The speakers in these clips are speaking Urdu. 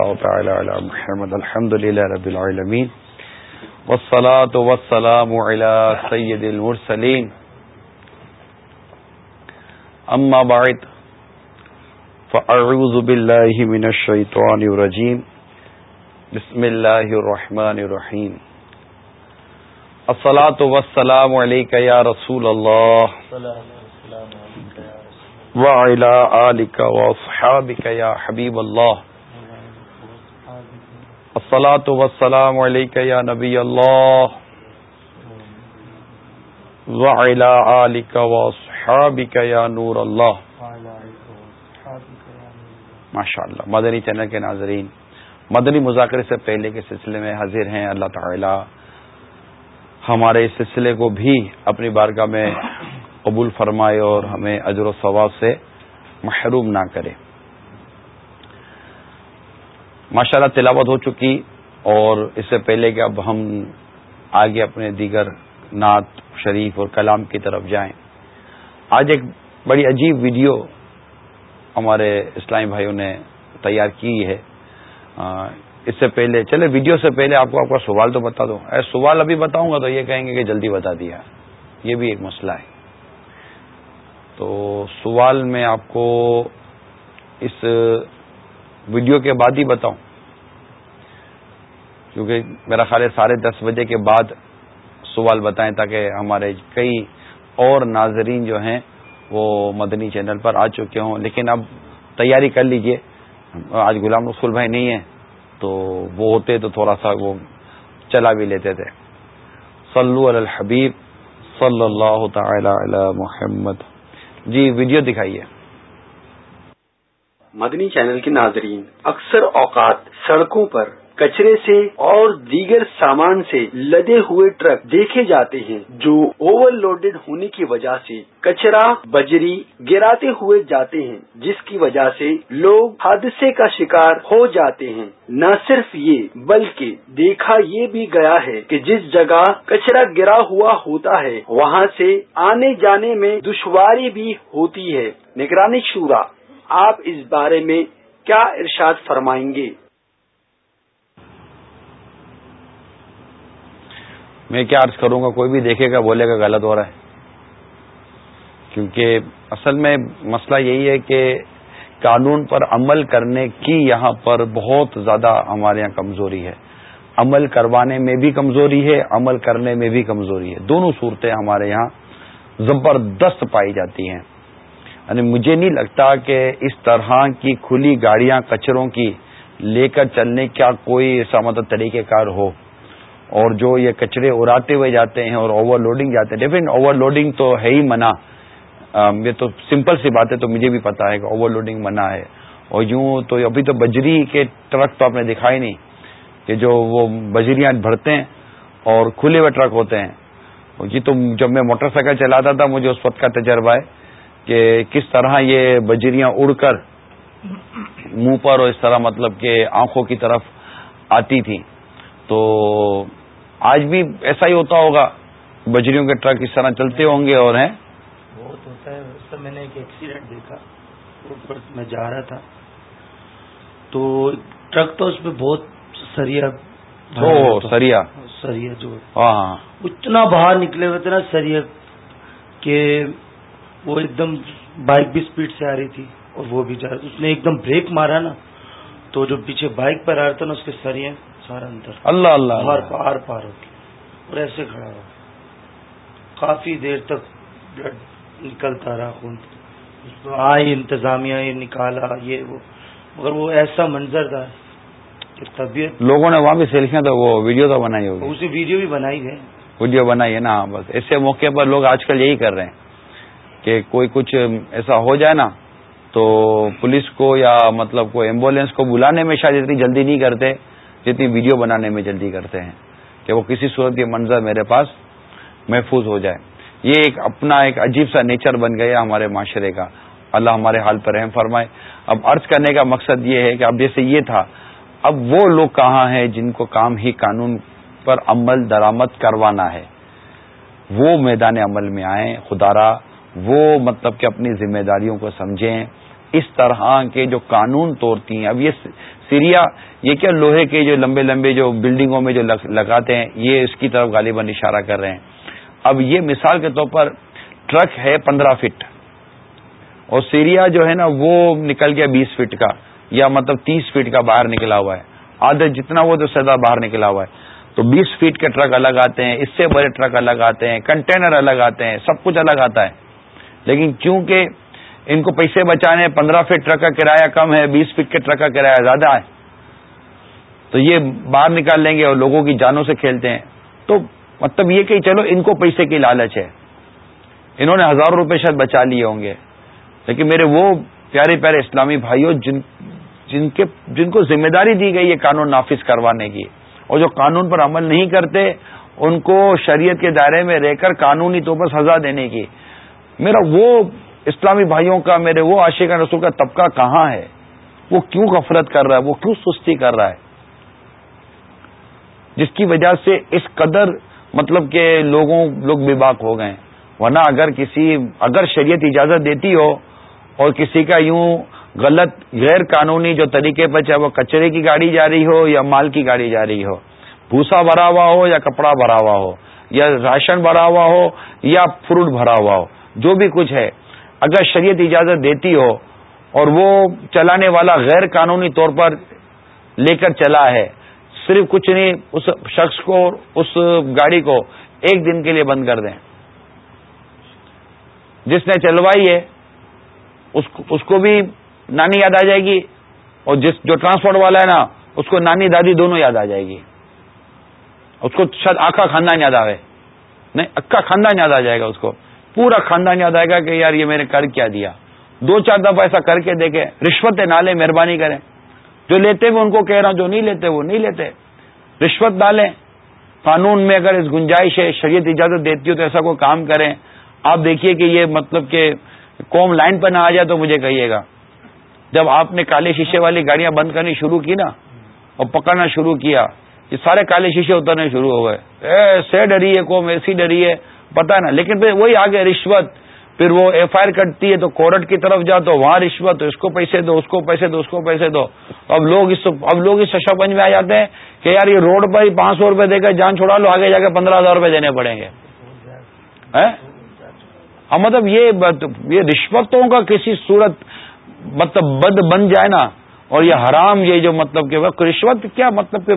الله تعالى على محمد الحمد لله رب العالمين والصلاة والسلام على سيد المرسلين. أما بعد، فأعوذ بالله من الشيطان الرجيم. بسم الله الرحمن الرحيم. الصلاة والسلام عليك يا رسول الله. وعلى آلك وأصحابك يا حبيب الله. الصلاة والسلام عليك يا نبي الله وعلى آلك وأصحابك يا نور الله. ماشاء اللہ مدنی چینل کے ناظرین مدنی مذاکرے سے پہلے کے سلسلے میں حاضر ہیں اللہ تعالی۔ ہمارے اس سلسلے کو بھی اپنی بارگاہ میں قبول فرمائے اور ہمیں اجر و ثواب سے محروم نہ کرے۔ ماشاء اللہ تلاوت ہو چکی اور اس سے پہلے کہ اب ہم آگے اپنے دیگر نعت، شریف اور کلام کی طرف جائیں، آج ایک بڑی عجیب ویڈیو ہمارے اسلامی بھائیوں نے تیار کی ہے۔ اس سے پہلے، چلے، ویڈیو سے پہلے آپ کو، آپ کا سوال تو بتا دو۔ اے، سوال ابھی بتاؤں گا تو یہ کہیں گے کہ جلدی بتا دیا۔ یہ بھی ایک مسئلہ ہے۔ تو سوال میں آپ کو اس ویڈیو کے بعد ہی بتاؤں۔ کیونکہ میرا خیال ہے ساڑھے دس بجے کے بعد سوال بتائیں تاکہ ہمارے کئی اور ناظرین جو ہیں وہ مدنی چینل پر آ چکے ہوں۔ لیکن اب تیاری کر لیجیے۔ آج غلام رسول بھائی نہیں ہیں، تو وہ ہوتے تو تھوڑا سا وہ چلا بھی لیتے تھے۔ صلو علی الحبیب صلی اللہ تعالی علی محمد۔ جی ویڈیو دکھائیے۔ مدنی چینل کے ناظرین، اکثر اوقات سڑکوں پر کچرے سے اور دیگر سامان سے لدے ہوئے ٹرک دیکھے جاتے ہیں، جو اوور لوڈیڈ ہونے کی وجہ سے کچرا، بجری گراتے ہوئے جاتے ہیں، جس کی وجہ سے لوگ حادثے کا شکار ہو جاتے ہیں۔ نہ صرف یہ، بلکہ دیکھا یہ بھی گیا ہے کہ جس جگہ کچرا گرا ہوا ہوتا ہے، وہاں سے آنے جانے میں دشواری بھی ہوتی ہے۔ نگرانی شورا آپ اس بارے میں کیا ارشاد فرمائیں گے؟ میں کیا عرض کروں گا، کوئی بھی دیکھے گا، بولے گا غلط ہو رہا ہے۔ کیونکہ اصل میں مسئلہ یہی ہے کہ قانون پر عمل کرنے کی یہاں پر بہت زیادہ ہمارے یہاں کمزوری ہے۔ عمل کروانے میں بھی کمزوری ہے، عمل کرنے میں بھی کمزوری ہے۔ دونوں صورتیں ہمارے یہاں زبردست پائی جاتی ہیں۔ یعنی مجھے نہیں لگتا کہ اس طرح کی کھلی گاڑیاں کچروں کی لے کر چلنے کا کوئی ایسا مطلب طریقہ کار ہو۔ اور جو یہ کچرے اڑاتے ہوئے جاتے ہیں اور اوور لوڈنگ جاتے ہیں ڈیفینٹ اوور لوڈنگ تو ہے ہی منع۔ یہ تو سمپل سی بات ہے، تو مجھے بھی پتا ہے کہ اوور لوڈنگ منع ہے۔ اور یوں تو ابھی تو بجری کے ٹرک تو آپ نے دکھائی نہیں کہ جو وہ بجریاں بھرتے ہیں اور کھلے ہوئے ٹرک ہوتے ہیں۔ جی تو جب میں موٹر سائیکل چلاتا تھا، مجھے اس وقت کا تجربہ ہے۔ کہ کس طرح یہ بجریاں اڑ کر منہ پر اور اس طرح مطلب کہ آنکھوں کی طرف آتی تھی تو آج بھی ایسا ہی ہوتا ہوگا۔ بجریوں کے ٹرک اس طرح چلتے ہوں گے اور ہیں۔ بہت ہوتا ہے۔ میں نے ایک ایکسیڈنٹ دیکھا۔ میں جا رہا تھا۔ تو ٹرک تو اس پہ بہت سریا۔ سریا۔ سریا جو۔ ہاں, ہاں۔ اتنا باہر نکلے ہوئے تھے نا سریا کہ وہ ایک دم بائک بھی اسپیڈ سے آ رہی تھی اور وہ بھی جا رہا اس نے ایک دم بریک مارا نا تو جو پیچھے بائک پر آ رہا تھا نا اس کے سریا سارا اندر اللہ اللہ پار پار پار ہو اور ایسے کھڑا ہوا۔ کافی دیر تک بلڈ نکلتا رہا خون۔ آئی انتظامیہ یہ نکالا یہ وہ۔ مگر وہ ایسا منظر تھا کہ طبیعت لوگوں نے وہاں بھی سیلفیاں تو وہ ویڈیو تو بنائی ہوگی۔ اسی ویڈیو بھی بنائی ہے۔ ویڈیو بنائی ہے نا بس۔ ایسے موقع پر لوگ آج کل یہی کر رہے ہیں۔ کہ کوئی کچھ ایسا ہو جائے نا، تو پولیس کو یا مطلب کوئی ایمبولینس کو بلانے میں شاید اتنی جلدی نہیں کرتے جتنی ویڈیو بنانے میں جلدی کرتے ہیں، کہ وہ کسی صورت یہ منظر میرے پاس محفوظ ہو جائے۔ یہ ایک اپنا ایک عجیب سا نیچر بن گیا ہمارے معاشرے کا۔ اللہ ہمارے حال پر رحم فرمائے۔ اب عرض کرنے کا مقصد یہ ہے کہ اب جیسے یہ تھا، اب وہ لوگ کہاں ہیں جن کو کام ہی قانون پر عمل درامد کروانا ہے؟ وہ میدان عمل میں آئیں، خدارا وہ مطلب کہ اپنی ذمہ داریوں کو سمجھیں۔ اس طرح کے جو قانون توڑتی ہیں، اب یہ سیریا، یہ کیا لوہے کے جو لمبے لمبے جو بلڈنگوں میں جو لگاتے ہیں، یہ اس کی طرف غالباً اشارہ کر رہے ہیں۔ اب یہ مثال کے طور پر ٹرک ہے پندرہ فٹ۔ اور سیریا جو ہے نا، وہ نکل گیا بیس فٹ کا، یا مطلب تیس فٹ کا باہر نکلا ہوا ہے۔ آدھے جتنا وہ تو سیدا باہر نکلا ہوا ہے۔ تو بیس فٹ کے ٹرک الگ آتے ہیں، اس سے بڑے ٹرک الگ آتے ہیں، کنٹینر الگ آتے ہیں، سب کچھ الگ آتا ہے۔ لیکن چونکہ ان کو پیسے بچانے پندرہ فٹ ٹرک کا کرایہ کم ہے، بیس فٹ کے ٹرک کا کرایہ زیادہ ہے، تو یہ باہر نکال لیں گے اور لوگوں کی جانوں سے کھیلتے ہیں۔ تو مطلب یہ کہ چلو ان کو پیسے کی لالچ ہے۔ انہوں نے ہزاروں روپے شاید بچا لیے ہوں گے۔ لیکن میرے وہ پیارے پیارے اسلامی بھائیوں، جن جن کے، جن کو ذمہ داری دی گئی ہے قانون نافذ کروانے کی، اور جو قانون پر عمل نہیں کرتے، ان کو شریعت کے دائرے میں رہ کر قانونی طور پر سزا دینے کی۔ میرا وہ اسلامی بھائیوں کا، میرے وہ عاشق رسول کا طبقہ کہاں ہے؟ وہ کیوں غفرت کر رہا ہے؟ وہ کیوں سستی کر رہا ہے؟ جس کی وجہ سے اس قدر مطلب کہ لوگوں، لوگ بے باک ہو گئے۔ ورنہ اگر کسی، اگر شریعت اجازت دیتی ہو اور کسی کا یوں غلط، غیر قانونی جو طریقے پر چاہے وہ کچرے کی گاڑی جا رہی ہو یا مال کی گاڑی جا رہی ہو، بھوسا بھرا ہوا ہو یا کپڑا بھرا ہوا ہو، یا راشن بھرا ہوا ہو یا فروٹ بھرا ہوا ہو جو بھی کچھ ہے، اگر شریعت اجازت دیتی ہو اور وہ چلانے والا غیر قانونی طور پر لے کر چلا ہے، صرف کچھ نہیں، اس شخص کو اس گاڑی کو ایک دن کے لیے بند کر دیں۔ جس نے چلوائی ہے، اس کو بھی نانی یاد آ جائے گی۔ اور جس جو ٹرانسپورٹ والا ہے نا، اس کو نانی دادی دونوں یاد آ جائے گی۔ اس کو شاید آخا خاندان یاد آئے۔ نہیں، اکا خاندان یاد آ جائے گا اس کو۔ پورا خاندان یاد آئے گا کہ یار یہ میں نے کر کیا دیا۔ دو چار دفعہ ایسا کر کے دیکھے، رشوت نالے مہربانی کریں۔ جو لیتے ہوئے ان کو کہہ رہا ہوں، جو نہیں لیتے وہ نہیں لیتے۔ رشوت ڈالیں۔ قانون میں اگر اس گنجائش ہے، شریعت اجازت دیتی ہو تو ایسا کوئی کام کریں۔ آپ دیکھیے کہ یہ مطلب کہ قوم لائن پہ نہ آ جائے تو مجھے کہیے گا۔ جب آپ نے کالے شیشے والی گاڑیاں بند کرنی شروع کی نا، اور پکڑنا شروع کیا، یہ سارے کالے شیشے اترنے شروع ہو گئے۔ سے ڈری ہے قوم، ایسی ڈری ہے۔ پتا نا۔ لیکن پھر وہی آگے رشوت، پھر وہ ایف آئی آر کٹتی ہے تو کورٹ کی طرف جا تو وہاں رشوت تو اس کو پیسے دو، اس کو پیسے دو، اس کو پیسے دو۔ اب لوگ اس اب لوگ اس پنج میں آ جاتے ہیں کہ یار یہ روڈ پر ہی پانچ سو روپے دے کر جان چھوڑا لو، آگے جا کے پندرہ ہزار روپے دینے پڑیں گے۔ ہاں مطلب یہ رشوتوں کا کسی صورت مطلب بد بن جائے نا اور یہ حرام، یہ جو مطلب کہ رشوت کیا مطلب کہ،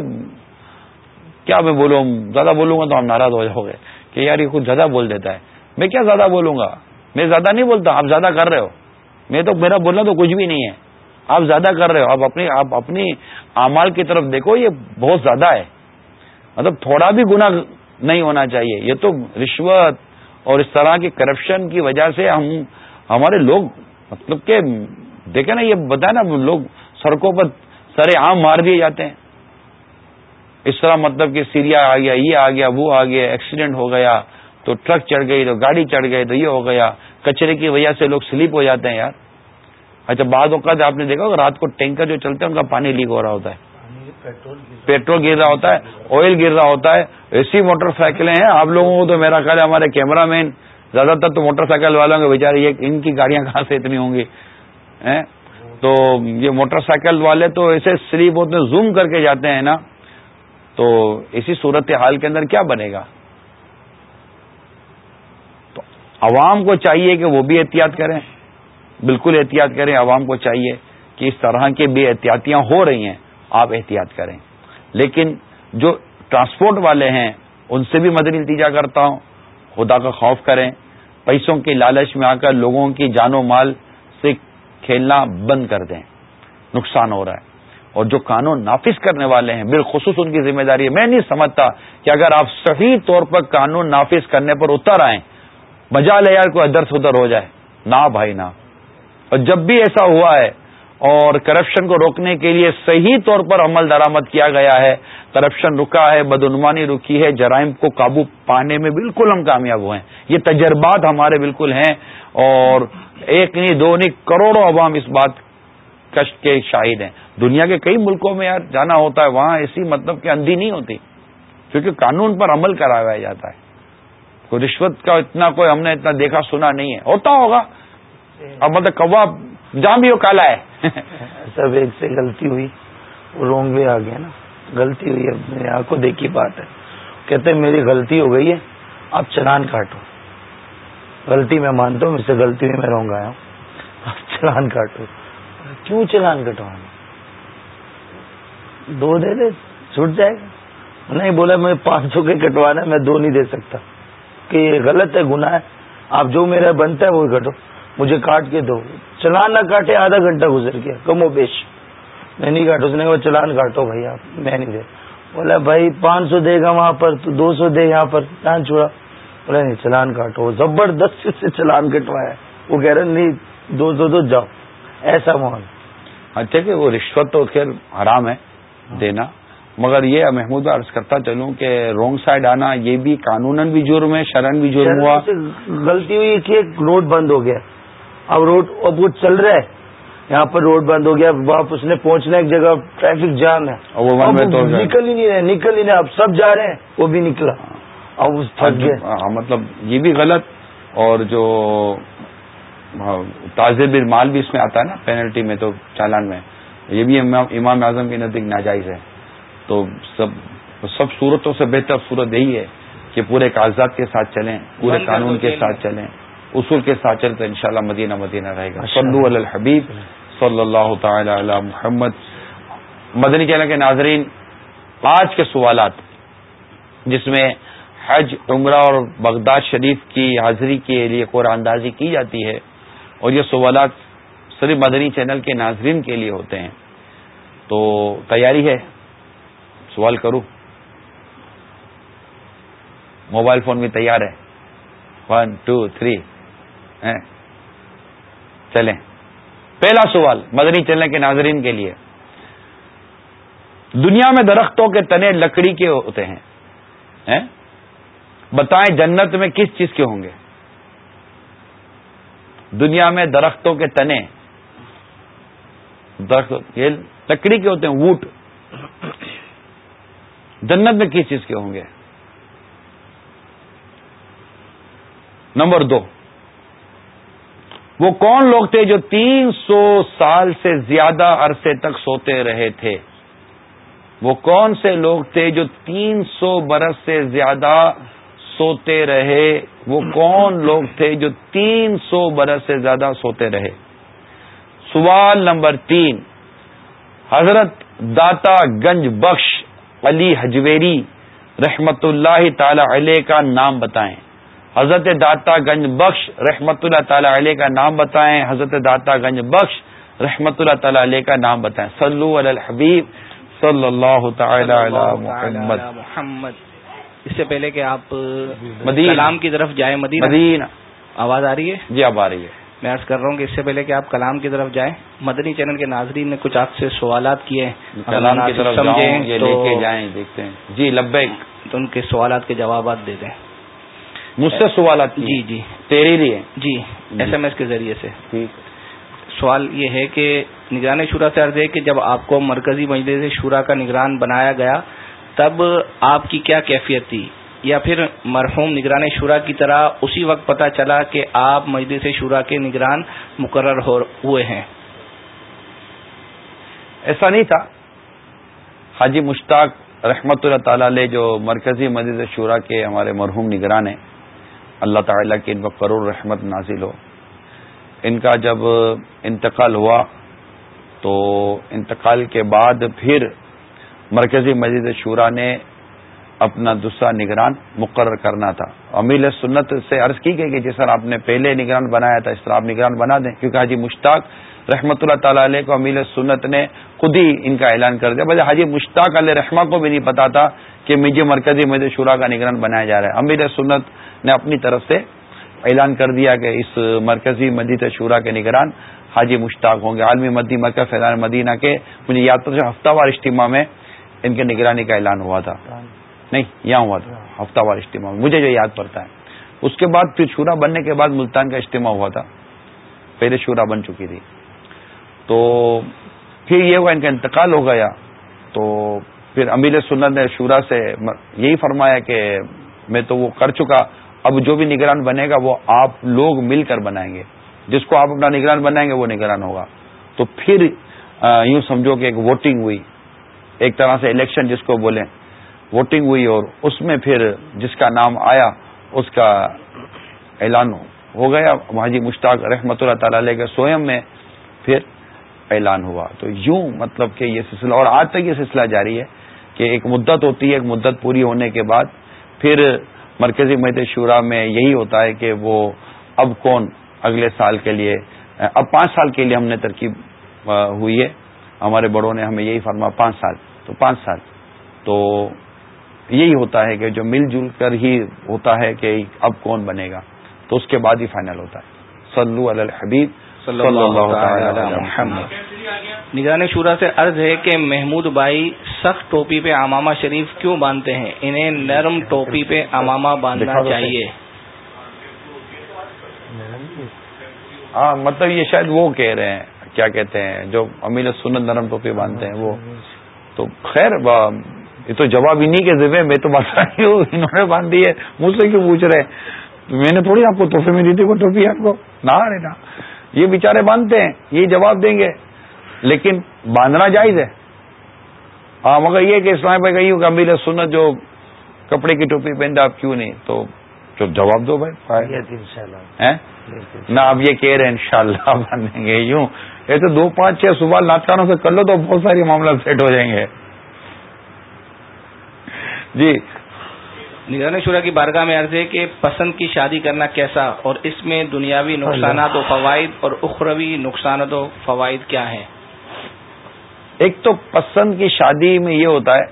کیا میں بولوں؟ زیادہ بولوں گا تو ہم ناراض ہو جاؤ گے۔ کہ یار یہ کچھ زیادہ بول دیتا ہے۔ میں کیا زیادہ بولوں گا؟ میں زیادہ نہیں بولتا، آپ زیادہ کر رہے ہو۔ میں تو میرا بولنا تو کچھ بھی نہیں ہے۔ آپ زیادہ کر رہے ہو۔ آپ اپنی آپ اپنی اعمال کی طرف دیکھو، یہ بہت زیادہ ہے۔ مطلب تھوڑا بھی گنا نہیں ہونا چاہیے۔ یہ تو رشوت اور اس طرح کی کرپشن کی وجہ سے ہم، ہمارے لوگ مطلب کہ دیکھیں نا، یہ بتائیں نا، لوگ سڑکوں پر سرے عام مار دیے جاتے ہیں۔ اس طرح مطلب کہ سیریا آ گیا، یہ آ گیا، وہ آ گیا ایکسیڈنٹ ہو گیا، تو ٹرک چڑھ گئی، تو گاڑی چڑھ گئی، تو یہ ہو گیا۔ کچرے کی وجہ سے لوگ سلیپ ہو جاتے ہیں یار۔ اچھا بعض اوقات آپ نے دیکھا رات کو ٹینکر جو چلتے ہیں ان کا پانی لیک ہو رہا ہوتا ہے۔ پیٹرول گر رہا ہوتا ہے آئل گر رہا ہوتا ہے۔ ایسی موٹر سائیکلیں ہیں، آپ لوگوں کو تو میرا خیال ہے ہمارے کیمرہ مین زیادہ تر تو موٹر سائیکل والوں کے بےچارے ان کی گاڑیاں کہاں سے اتنی ہوں گی؟ تو یہ موٹر سائیکل والے تو ایسے سلیپ ہوتے زوم کر کے جاتے ہیں نا۔ تو اسی صورت حال کے اندر کیا بنے گا؟ تو عوام کو چاہیے کہ وہ بھی احتیاط کریں، بالکل احتیاط کریں، عوام کو چاہیے کہ اس طرح کی بے احتیاطیاں ہو رہی ہیں، آپ احتیاط کریں۔ لیکن جو ٹرانسپورٹ والے ہیں، ان سے بھی مدنی نتیجہ کرتا ہوں، خدا کا خوف کریں۔ پیسوں کی لالچ میں آ کر لوگوں کی جان و مال سے کھیلنا بند کر دیں۔ نقصان ہو رہا ہے۔ اور جو قانون نافذ کرنے والے ہیں، بالخصوص ان کی ذمہ داری ہے۔ میں نہیں سمجھتا کہ اگر آپ صحیح طور پر قانون نافذ کرنے پر اتر آئیں، بجا لے یار کوئی ادھر سے ادھر ہو جائے۔ نہ بھائی، نہ۔ اور جب بھی ایسا ہوا ہے اور کرپشن کو روکنے کے لیے صحیح طور پر عمل درامد کیا گیا ہے کرپشن رکا ہے، بدعنوانی رکی ہے، جرائم کو قابو پانے میں بالکل ہم کامیاب ہوئے ہیں۔ یہ تجربات ہمارے بالکل ہیں اور ایک نہیں، دو نہیں، کروڑوں عوام اس بات کشٹ کے شاہد ہیں۔ دنیا کے کئی ملکوں میں یار جانا ہوتا ہے، وہاں ایسی مطلب کہ اندھی نہیں ہوتی۔ کیونکہ قانون پر عمل کرایا جاتا ہے۔ کوئی رشوت کا اتنا کوئی ہم نے اتنا دیکھا، سنا نہیں ہے۔ ہوتا ہوگا۔ اب مطلب کوا جام بھی وہ کالا ہے۔ سب ایک سے غلطی ہوئی۔ رونگ وے آ گیا نا۔ غلطی ہوئی۔ ہے آنکھوں دیکھی بات ہے۔ کہتے ہیں میری غلطی ہو گئی ہے۔ آپ چلان کاٹو۔ غلطی میں مانتا ہوں مجھ سے غلطی ہوئی میں رونگ آیا ہوں۔ آپ چلان کاٹو۔ کیوں چلان کٹوانا دو دے دے، چھوٹ جائے گا۔ نہیں بولا، میں پانچ سو کے کٹوانا میں دو نہیں دے سکتا۔ کہ یہ غلط ہے، گناہ ہے۔ آپ جو میرا بنتا ہے وہ کٹو۔ مجھے کاٹ کے دو۔ چلان نہ کاٹے، آدھا گھنٹہ گزر گیا۔ کم و بیش۔ میں نہیں کاٹو اس نے کہا، چلان کاٹو بھائی آپ، میں نہیں دے۔ بولا، بھائی پانچ سو دے گا وہاں پر، تو دو سو دے یہاں پر۔ چان چھوڑا؟ بولا، نہیں، چلان کاٹو۔ زبردست سے چلان کٹوایا وہ کہہ رہے نہیں، دو سو تو جاؤ۔ ایسا ماحول۔ اچھا کہ وہ رشوت تو خیر حرام ہے۔ دینا۔ مگر یہ محمود عرض کرتا چلوں کہ رونگ سائڈ آنا یہ بھی قانون بھی جرم ہے شرن بھی جرم ہوا۔ غلطی ہوئی کہ روڈ بند ہو گیا۔ اب روڈ اب وہ چل رہا ہے۔ یہاں پر روڈ بند ہو گیا واپس اس نے پہنچنا ایک جگہ ٹریفک جام ہے۔ نکل ہی نہیں رہے نکل ہی نہیں۔ اب سب جا رہے ہیں وہ بھی نکلا۔ اب تھک گیا ہاں، مطلب یہ بھی غلط۔ اور جو تازہ مال بھی اس میں آتا ہے نا پینلٹی میں تو چالان میں۔ یہ بھی امام اعظم کے نزدیک ناجائز ہے۔ تو سب سب صورتوں سے بہتر صورت یہی ہے کہ پورے کاغذات کے ساتھ چلیں پورے قانون کے ساتھ چلیں۔ اصول کے ساتھ چلیں تو انشاءاللہ مدینہ مدینہ رہے گا۔ صلو علی الحبیب صلی اللہ تعالی علی محمد۔ مدنی چینل کے ناظرین آج کے سوالات جس میں حج عمرہ اور بغداد شریف کی حاضری کے لیے قرآن اندازی کی جاتی ہے اور یہ سوالات صرف مدنی چینل کے ناظرین کے لیے ہوتے ہیں۔ تو تیاری ہے۔ سوال کروں موبائل فون بھی تیار ہے۔ ون ٹو تھری چلیں۔ پہلا سوال مدنی چینل کے ناظرین کے لیے۔ دنیا میں درختوں کے تنے لکڑی کے ہوتے ہیں؟ بتائیں جنت میں کس چیز کے ہوں گے؟ دنیا میں درختوں کے تنے درخت یہ لکڑی کے ہوتے ہیں، ووٹ۔ جنت میں کس چیز کے ہوں گے؟ نمبر دو۔ وہ کون لوگ تھے جو تین سو سال سے زیادہ عرصے تک سوتے رہے تھے؟ وہ کون سے لوگ تھے جو تین سو برس سے زیادہ سوتے رہے؟ وہ کون لوگ تھے جو تین سو برس سے زیادہ سوتے رہے؟ سوال نمبر تین حضرت داتا گنج بخش علی حجویری رحمت اللہ تعالی علیہ کا نام بتائیں۔ حضرت داتا گنج بخش رحمت اللہ تعالی علیہ کا نام بتائیں۔ حضرت داتا گنج بخش رحمت اللہ تعالی علیہ کا نام بتائیں۔ صلو علی الحبیب صلی اللہ تعالی علی محمد۔ محمد۔ اس سے پہلے کہ آپ کلام کی طرف جائیں مدینہ۔ آواز آ رہی ہے؟ جی اب آ رہی ہے۔ میں عرض کر رہا ہوں کہ اس سے پہلے کہ آپ کلام کی طرف جائیں مدنی چینل کے ناظرین نے کچھ آپ سے سوالات کیے کلام کی طرف سمجھیں لے کے جائیں دیکھتے ہیں۔ جی لبیک۔ تو ان کے سوالات کے جوابات دے دیں۔ مجھ سے سوالات جی جی۔ تیرے لیے۔ جی ایس ایم ایس کے ذریعے سے۔ سوال یہ ہے کہ نگران شورا سے عرض ہے کہ جب آپ کو مرکزی مجلس شورا کا نگران بنایا گیا تب آپ کی کیا کیفیت تھی؟ یا پھر مرحوم نگران شورا کی طرح اسی وقت پتا چلا کہ آپ مجلس شورا کے نگران مقرر ہوئے ہیں۔ ایسا نہیں تھا۔ حاجی مشتاق رحمت اللہ تعالی علیہ جو مرکزی مجلس شورا کے ہمارے مرحوم نگران ہیں، اللہ تعالیٰ کی ان پر کروڑ رحمت نازل ہو۔ ان کا جب انتقال ہوا تو انتقال کے بعد پھر مرکزی مسجد شورا نے اپنا دوسرا نگران مقرر کرنا تھا۔ امیر سنت سے عرض کی گئی کہ جی جس طرح آپ نے پہلے نگران بنایا تھا، اس طرح آپ نگران بنا دیں۔ کیونکہ حاجی مشتاق رحمت اللہ تعالی علیہ کو امیر سنت نے خود ہی ان کا اعلان کر دیا۔ بھائی حاجی مشتاق علیہ رحمہ کو بھی نہیں پتا تھا کہ مجھے مرکزی مجھے شورا کا نگران بنایا جا رہا ہے۔ امیر سنت نے اپنی طرف سے اعلان کر دیا کہ اس مرکزی مسجد شورا کے نگران حاجی مشتاق ہوں گے۔ عالمی مدی مرکز فیضان مدینہ کے، مجھے یاد تو ہفتہ وار اجتماع میں ان کے نگرانی کا اعلان ہوا تھا۔ نہیں، یہاں ہوا تھا، ہفتہ وار اجتماع مجھے جو یاد پڑتا ہے۔ اس کے بعد پھر شورا بننے کے بعد ملتان کا اجتماع ہوا تھا۔ پہلے شورا بن چکی تھی۔ تو پھر یہ ہوا، ان کا انتقال ہو گیا۔ تو پھر امیر سنت نے شورا سے یہی فرمایا کہ میں تو وہ کر چکا۔ اب جو بھی نگران بنے گا، وہ آپ لوگ مل کر بنائیں گے۔ جس کو آپ اپنا نگران بنائیں گے، وہ نگران ہوگا۔ تو پھر یوں سمجھو کہ ایک ووٹنگ ہوئی۔ ایک طرح سے الیکشن جس کو بولیں۔ ووٹنگ ہوئی اور اس میں پھر جس کا نام آیا، اس کا اعلان ہو گیا۔ حاجی مشتاق رحمۃ اللہ تعالی علیہ کے سوئم میں پھر اعلان ہوا۔ تو یوں مطلب کہ یہ سلسلہ، اور آج تک یہ سلسلہ جاری ہے کہ ایک مدت ہوتی ہے، ایک مدت پوری ہونے کے بعد پھر مرکزی مہد شورا میں یہی ہوتا ہے کہ وہ اب کون اگلے سال کے لیے، اب پانچ سال کے لیے ہم نے ترکیب ہوئی ہے۔ ہمارے بڑوں نے ہمیں یہی فرما پانچ سال۔ تو پانچ سال۔ تو یہی ہوتا ہے کہ جو مل جل کر ہی ہوتا ہے کہ اب کون بنے گا تو اس کے بعد ہی فائنل ہوتا ہے۔ سلو الحبیب اللہ نگران شورا سے عرض ہے کہ محمود بھائی سخت ٹوپی پہ امامہ شریف کیوں باندھتے ہیں؟ انہیں نرم ٹوپی پہ امامہ باندھنا چاہیے۔ ہاں مطلب یہ شاید وہ کہہ رہے ہیں کیا کہتے ہیں جو امیر سنت نرم ٹوپی باندھتے ہیں وہ۔ تو خیر یہ تو جواب انہیں کے ذمے میں تو رہی ہوں انہوں نے باندھ دی ہے مجھ سے کیوں پوچھ رہے میں نے تھوڑی آپ کو تحفے میں دی تھی وہ ٹوپی آپ کو۔ نہ نا یہ بےچارے باندھتے ہیں یہ جواب دیں گے۔ لیکن باندھنا جائز ہے۔ ہاں مگر یہ کہ اسلام بھائی کہی کہ امیر سنت جو کپڑے کی ٹوپی پہنتے آپ کیوں نہیں؟ تو جواب دو بھائی نہ آپ یہ کہہ رہے ہیں انشاءاللہ باندھیں گے یوں۔ ایسے دو پانچ چھ صبح ناچانوں سے کر لو تو بہت ساری معاملہ سیٹ ہو جائیں گے۔ جی۔ نگران شورا کی بارگاہ میں عرض ہے کہ پسند کی شادی کرنا کیسا اور اس میں دنیاوی نقصانات و فوائد اور اخروی نقصانات و فوائد کیا ہیں؟ ایک تو پسند کی شادی میں یہ ہوتا ہے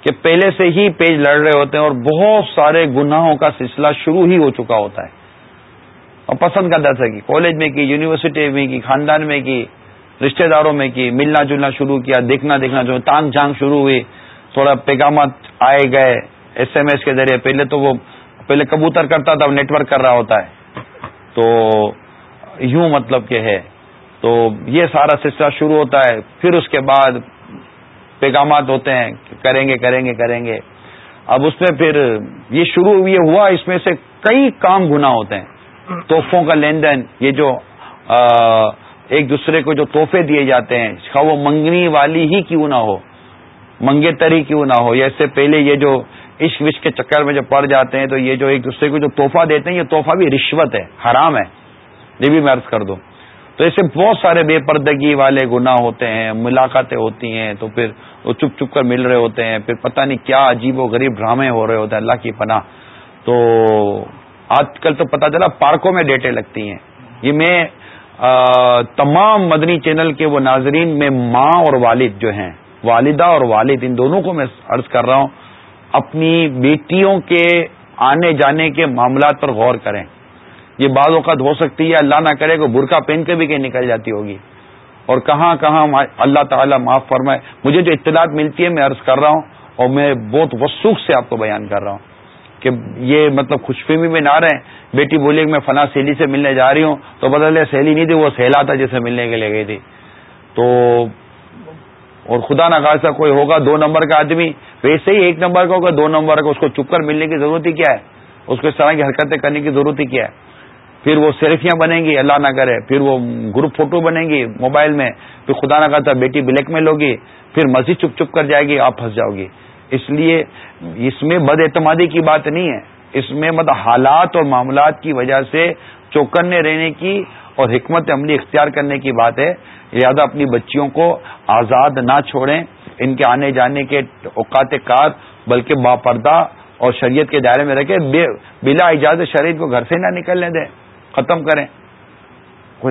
کہ پہلے سے ہی پیج لڑ رہے ہوتے ہیں اور بہت سارے گناہوں کا سلسلہ شروع ہی ہو چکا ہوتا ہے۔ اور پسند کا درس ہے کی کالج میں کی یونیورسٹی میں کی خاندان میں کی رشتہ داروں میں کی ملنا جلنا شروع کیا دیکھنا دیکھنا جو تانگ جھانگ شروع ہوئی تھوڑا پیغامات آئے گئے ایس ایم ایس کے ذریعے۔ پہلے تو وہ پہلے کبوتر کرتا تھا نیٹ ورک کر رہا ہوتا ہے۔ تو یوں مطلب کہ ہے۔ تو یہ سارا سلسلہ شروع ہوتا ہے۔ پھر اس کے بعد پیغامات ہوتے ہیں کریں گے کریں گے کریں گے۔ اب اس میں پھر یہ شروع یہ ہوا، اس میں سے کئی کام گنا ہوتے ہیں۔ تحفوں کا لین دین، یہ جو ایک دوسرے کو جو تحفے دیے جاتے ہیں، خواہ وہ منگنی والی ہی کیوں نہ ہو۔ منگے تری کیوں نہ ہو؟ یا اس سے پہلے یہ جو عشق وشق کے چکر میں جب پڑ جاتے ہیں تو یہ جو ایک دوسرے کو جو تحفہ دیتے ہیں، یہ تحفہ بھی رشوت ہے، حرام ہے۔ یہ بھی میں عرض کر دوں۔ تو ایسے بہت سارے بے پردگی والے گناہ ہوتے ہیں، ملاقاتیں ہوتی ہیں، تو پھر وہ چپ چپ کر مل رہے ہوتے ہیں۔ پھر پتہ نہیں کیا عجیب و غریب ڈرامے ہو رہے ہوتے ہیں، اللہ کی پناہ۔ تو آج کل تو پتہ چلا پارکوں میں ڈیٹیں لگتی ہیں۔ یہ میں تمام مدنی چینل کے وہ ناظرین، میں ماں اور والد جو ہیں والدہ اور والد، ان دونوں کو میں عرض کر رہا ہوں، اپنی بیٹیوں کے آنے جانے کے معاملات پر غور کریں۔ یہ بعض اوقات ہو سکتی ہے، اللہ نہ کرے کو برقع پہن کے بھی کہیں نکل جاتی ہوگی۔ اور کہاں کہاں اللہ تعالیٰ معاف فرمائے۔ مجھے جو اطلاعات ملتی ہے، میں عرض کر رہا ہوں، اور میں بہت وسوخ سے آپ کو بیان کر رہا ہوں کہ یہ مطلب خوش فہمی میں نہ رہے بیٹی بولی کہ میں فلاں سہیلی سے ملنے جا رہی ہوں، تو بدلے سہیلی نہیں تھی، وہ سہیلا تھا جسے ملنے کے لیے گئی تھی۔ تو اور خدا نہ خاصا کوئی ہوگا دو نمبر کا آدمی ویسے ہی ایک نمبر کا ہوگا، دو نمبر کا، اس کو چپ کر ملنے کی ضرورت ہی کیا ہے؟ اس کو اس طرح کی حرکتیں کرنے کی ضرورت ہی کیا ہے؟ پھر وہ سیلفیاں بنیں گی، اللہ نہ کرے، پھر وہ گروپ فوٹو بنیں گی موبائل میں، پھر خدا نہ کرتا بیٹی بلیک میل ہوگی، پھر مسجد چپ چپ کر جائے گی، آپ پھنس جاؤ گی۔ اس لیے اس میں بد اعتمادی کی بات نہیں ہے۔ اس میں مطلب حالات اور معاملات کی وجہ سے چوکنے رہنے کی اور حکمت عملی اختیار کرنے کی بات ہے، لہٰذا اپنی بچیوں کو آزاد نہ چھوڑیں۔ ان کے آنے جانے کے اوقات کار، بلکہ باپردہ اور شریعت کے دائرے میں رکھے بلا اجازت شریعت کو گھر سے نہ نکلنے دیں۔ ختم کریں۔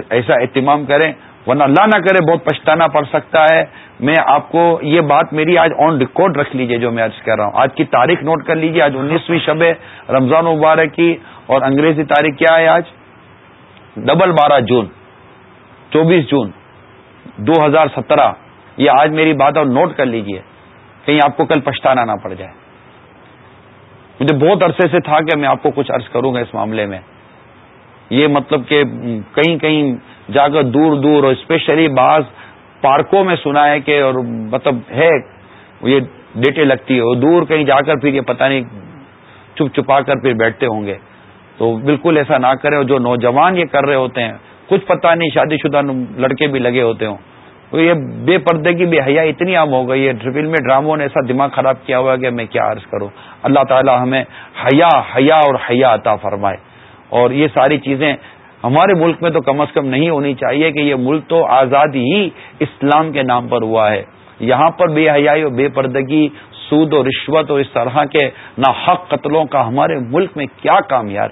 ایسا اہتمام کریں، ورنہ اللہ نہ کرے، بہت پچھتانا پڑ سکتا ہے۔ میں آپ کو یہ بات میری آج آن ریکارڈ رکھ لیجیے جو میں آج کر رہا ہوں۔ آج کی تاریخ نوٹ کر لیجیے۔ آج انیسویں شب رمضان مبارک کی اور انگریزی تاریخ کیا ہے آج؟ ڈبل بارہ جون، چوبیس جون دو ہزار سترہ۔ یہ آج میری بات اور نوٹ کر لیجیے کہیں آپ کو کل پچھتانا نہ پڑ جائے۔ مجھے بہت عرصے سے تھا کہ میں آپ کو کچھ عرض کروں گا اس معاملے میں۔ یہ مطلب کہ کہیں کہیں جا کر دور دور اور اسپیشلی بعض پارکوں میں سنا ہے کہ اور مطلب ہے، یہ ڈیٹے لگتی ہے اور دور کہیں جا کر پھر یہ پتہ نہیں چپ چپا کر پھر بیٹھتے ہوں گے۔ تو بالکل ایسا نہ کریں اور جو نوجوان یہ کر رہے ہوتے ہیں، کچھ پتہ نہیں، شادی شدہ لڑکے بھی لگے ہوتے ہوں۔ تو یہ بے پردے کی بے حیا اتنی عام ہو گئی ہے فلم ڈراموں نے ایسا دماغ خراب کیا ہوا کہ میں کیا عرض کروں۔ اللہ تعالی ہمیں حیا حیا اور حیا عطا فرمائے۔ اور یہ ساری چیزیں ہمارے ملک میں تو کم از کم نہیں ہونی چاہیے کہ یہ ملک تو آزادی ہی اسلام کے نام پر ہوا ہے۔ یہاں پر بے حیائی اور بے پردگی، سود و رشوت اور اس طرح کے ناحق قتلوں کا ہمارے ملک میں کیا کام یار؟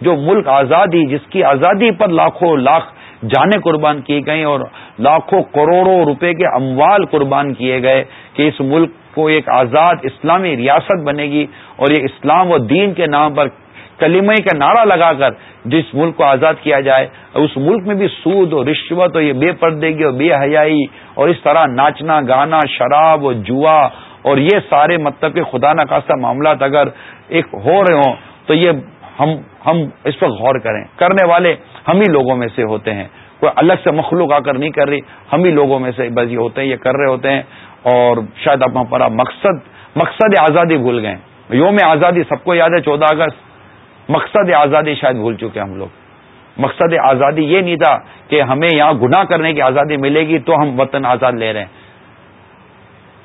جو ملک آزادی، جس کی آزادی پر لاکھوں لاکھ جانیں قربان کی گئیں اور لاکھوں کروڑوں روپے کے اموال قربان کیے گئے کہ اس ملک کو ایک آزاد اسلامی ریاست بنے گی اور یہ اسلام و دین کے نام پر کلیمے کا نعرہ لگا کر جس ملک کو آزاد کیا جائے، اس ملک میں بھی سود اور رشوت اور یہ بے پردگی اور بے حیائی اور اس طرح ناچنا، گانا، شراب اور جوا اور یہ سارے مطلب کہ خدا نخواستہ معاملات اگر ایک ہو رہے ہوں تو یہ ہم ہم اس پر غور کریں۔ کرنے والے ہم ہی لوگوں میں سے ہوتے ہیں۔ کوئی الگ سے مخلوق آ کر نہیں کر رہی، ہم ہی لوگوں میں سے بس یہ ہوتے ہیں، یہ کر رہے ہوتے ہیں۔ اور شاید آپ ہمارا مقصد مقصد آزادی بھول گئے۔ یوم آزادی، سب کو یاد ہے، چودہ اگست۔ مقصد آزادی شاید بھول چکے ہم لوگ۔ مقصد آزادی یہ نہیں تھا کہ ہمیں یہاں گناہ کرنے کی آزادی ملے گی تو ہم وطن آزاد لے رہے ہیں۔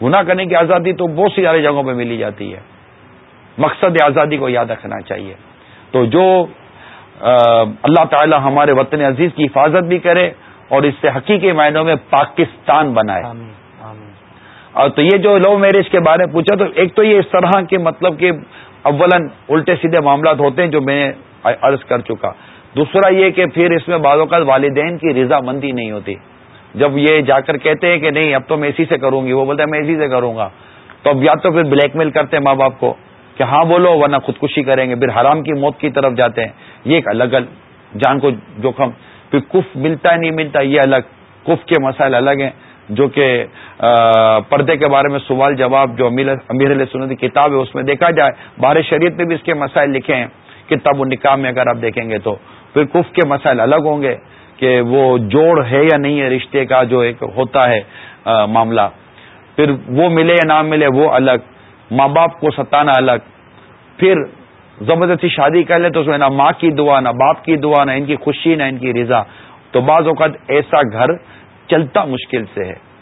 گناہ کرنے کی آزادی تو بہت سی ساری جگہوں پہ ملی جاتی ہے۔ مقصد آزادی کو یاد رکھنا چاہیے۔ تو جو اللہ تعالی ہمارے وطن عزیز کی حفاظت بھی کرے اور اس سے حقیقی معنوں میں پاکستان بنائے۔ اور تو یہ جو لو میرج کے بارے میں پوچھا تو ایک تو یہ اس طرح کے مطلب کہ اولا الٹے سیدھے معاملات ہوتے ہیں جو میں عرض کر چکا۔ دوسرا یہ کہ پھر اس میں بعض اوقات والدین کی رضامندی نہیں ہوتی۔ جب یہ جا کر کہتے ہیں کہ نہیں اب تو میں اسی سے کروں گی وہ بولتے ہیں میں اسی سے کروں گا۔ تو اب یا تو پھر بلیک میل کرتے ہیں ماں باپ کو۔ کہ ہاں بولو ورنہ خودکشی کریں گے، پھر حرام کی موت کی طرف جاتے ہیں۔ یہ ایک الگ جان کو جوخم پھر کف ملتا ہے نہیں ملتا، یہ الگ، کف کے مسائل الگ ہیں۔ جو کہ پردے کے بارے میں سوال جواب جو امیر علیہ سنت کتاب ہے، اس میں دیکھا جائے۔ بار شریعت میں بھی اس کے مسائل لکھے ہیں کتاب و نکاح میں اگر آپ دیکھیں گے تو۔ پھر کف کے مسائل الگ ہوں گے کہ وہ جوڑ ہے یا نہیں ہے رشتے کا جو ایک ہوتا ہے معاملہ۔ پھر وہ ملے یا نہ ملے وہ الگ۔ ماں باپ کو ستانا الگ۔ پھر زبردستی شادی کر لے تو اس میں نہ ماں کی دعا، نہ باپ کی دعا، نہ ان کی خوشی، نہ ان کی رضا۔ تو بعض اوقات ایسا گھر چلتا مشکل سے ہے۔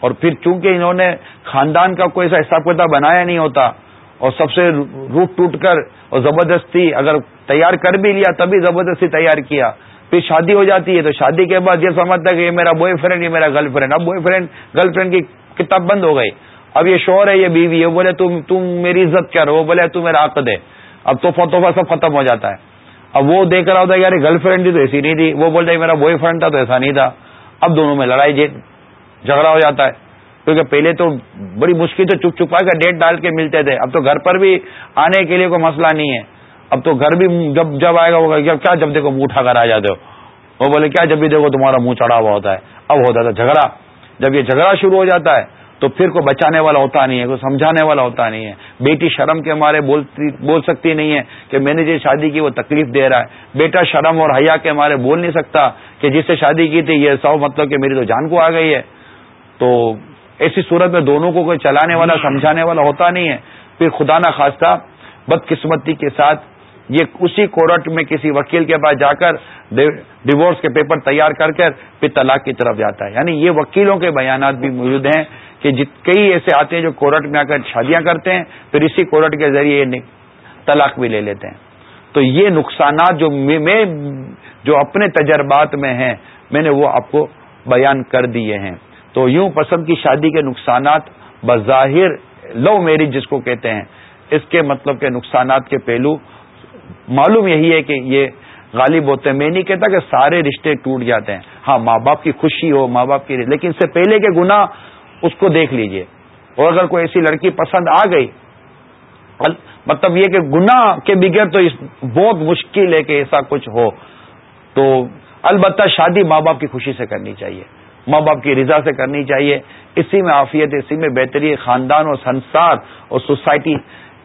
اور پھر چونکہ انہوں نے خاندان کا کوئی ایسا حساب کتاب بنایا نہیں ہوتا اور سب سے روٹ ٹوٹ کر اور زبردستی اگر تیار کر بھی لیا تبھی زبردستی تیار کیا۔ پھر شادی ہو جاتی ہے تو شادی کے بعد یہ سمجھتا ہے کہ یہ میرا بوائے فرینڈ یہ میرا گرل فرینڈ اب بوائے فرینڈ گرل فرینڈ کی کتاب بند ہو گئی۔ اب یہ شور ہے، یہ بیوی ہے بولے، تم تم میری عزت کر، وہ بولے تم میرا عقد ہے اب تو فتوفا سب ختم ہو جاتا ہے۔ اب وہ دیکھ رہا ہوتا ہے یار گرل فرینڈ تھی تو ایسی نہیں تھی۔ وہ بولتا ہے میرا بوائے فرینڈ تھا تو ایسا نہیں تھا۔ اب دونوں میں لڑائی جھگڑا ہو جاتا ہے۔ کیونکہ پہلے تو بڑی مشکل سے چپ چپا کر ڈیٹ ڈال کے ملتے تھے۔ اب تو گھر پر بھی آنے کے لیے کوئی مسئلہ نہیں ہے۔ اب تو گھر بھی جب جب آئے گا، کیا جب دیکھو منہ اٹھا کر آ جاتے ہو؟ وہ بولے، کیا جب بھی دیکھو تمہارا منہ چڑھا ہوا ہوتا ہے۔ اب ہوتا تھا جھگڑا۔ جب یہ جھگڑا شروع ہو جاتا ہے تو پھر کوئی بچانے والا ہوتا نہیں ہے، کوئی سمجھانے والا ہوتا نہیں ہے۔ بیٹی شرم کے مارے بول سکتی نہیں ہے کہ میں نے جس شادی کی وہ تکلیف دے رہا ہے۔ بیٹا شرم اور حیا کے مارے بول نہیں سکتا کہ جس سے شادی کی تھی، یہ سو مطلب کہ میری تو جان کو آ گئی ہے۔ تو ایسی صورت میں دونوں کو کوئی چلانے والا، سمجھانے والا ہوتا نہیں ہے۔ پھر خدا نہ خواستہ بدقسمتی کے ساتھ یہ اسی کورٹ میں کسی وکیل کے پاس جا کر ڈیورس کے پیپر تیار کر کر پھر طلاق کی طرف جاتا ہے۔ یعنی یہ وکیلوں کے بیانات بھی موجود ہیں۔ کہ جت کئی ایسے آتے ہیں جو کورٹ میں آ کر شادیاں کرتے ہیں، پھر اسی کورٹ کے ذریعے طلاق بھی لے لیتے ہیں۔ تو یہ نقصانات جو میں جو اپنے تجربات میں ہیں، میں نے وہ آپ کو بیان کر دیے ہیں۔ تو یوں پسند کی شادی کے نقصانات بظاہر لو میرج جس کو کہتے ہیں، اس کے مطلب کے نقصانات کے پہلو معلوم یہی ہے کہ یہ غالب ہوتے ہیں میں نہیں کہتا کہ سارے رشتے ٹوٹ جاتے ہیں۔ ہاں ماں باپ کی خوشی ہو، ماں باپ کی لیکن اس سے پہلے کے گنا اس کو دیکھ لیجیے۔ اور اگر کوئی ایسی لڑکی پسند آ گئی مطلب یہ کہ گنا کے بغیر تو بہت مشکل ہے کہ ایسا کچھ ہو، تو البتہ شادی ماں باپ کی خوشی سے کرنی چاہیے، ماں باپ کی رضا سے کرنی چاہیے۔ اسی میں عافیت، اسی میں بہتری، خاندان اور سنسار اور سوسائٹی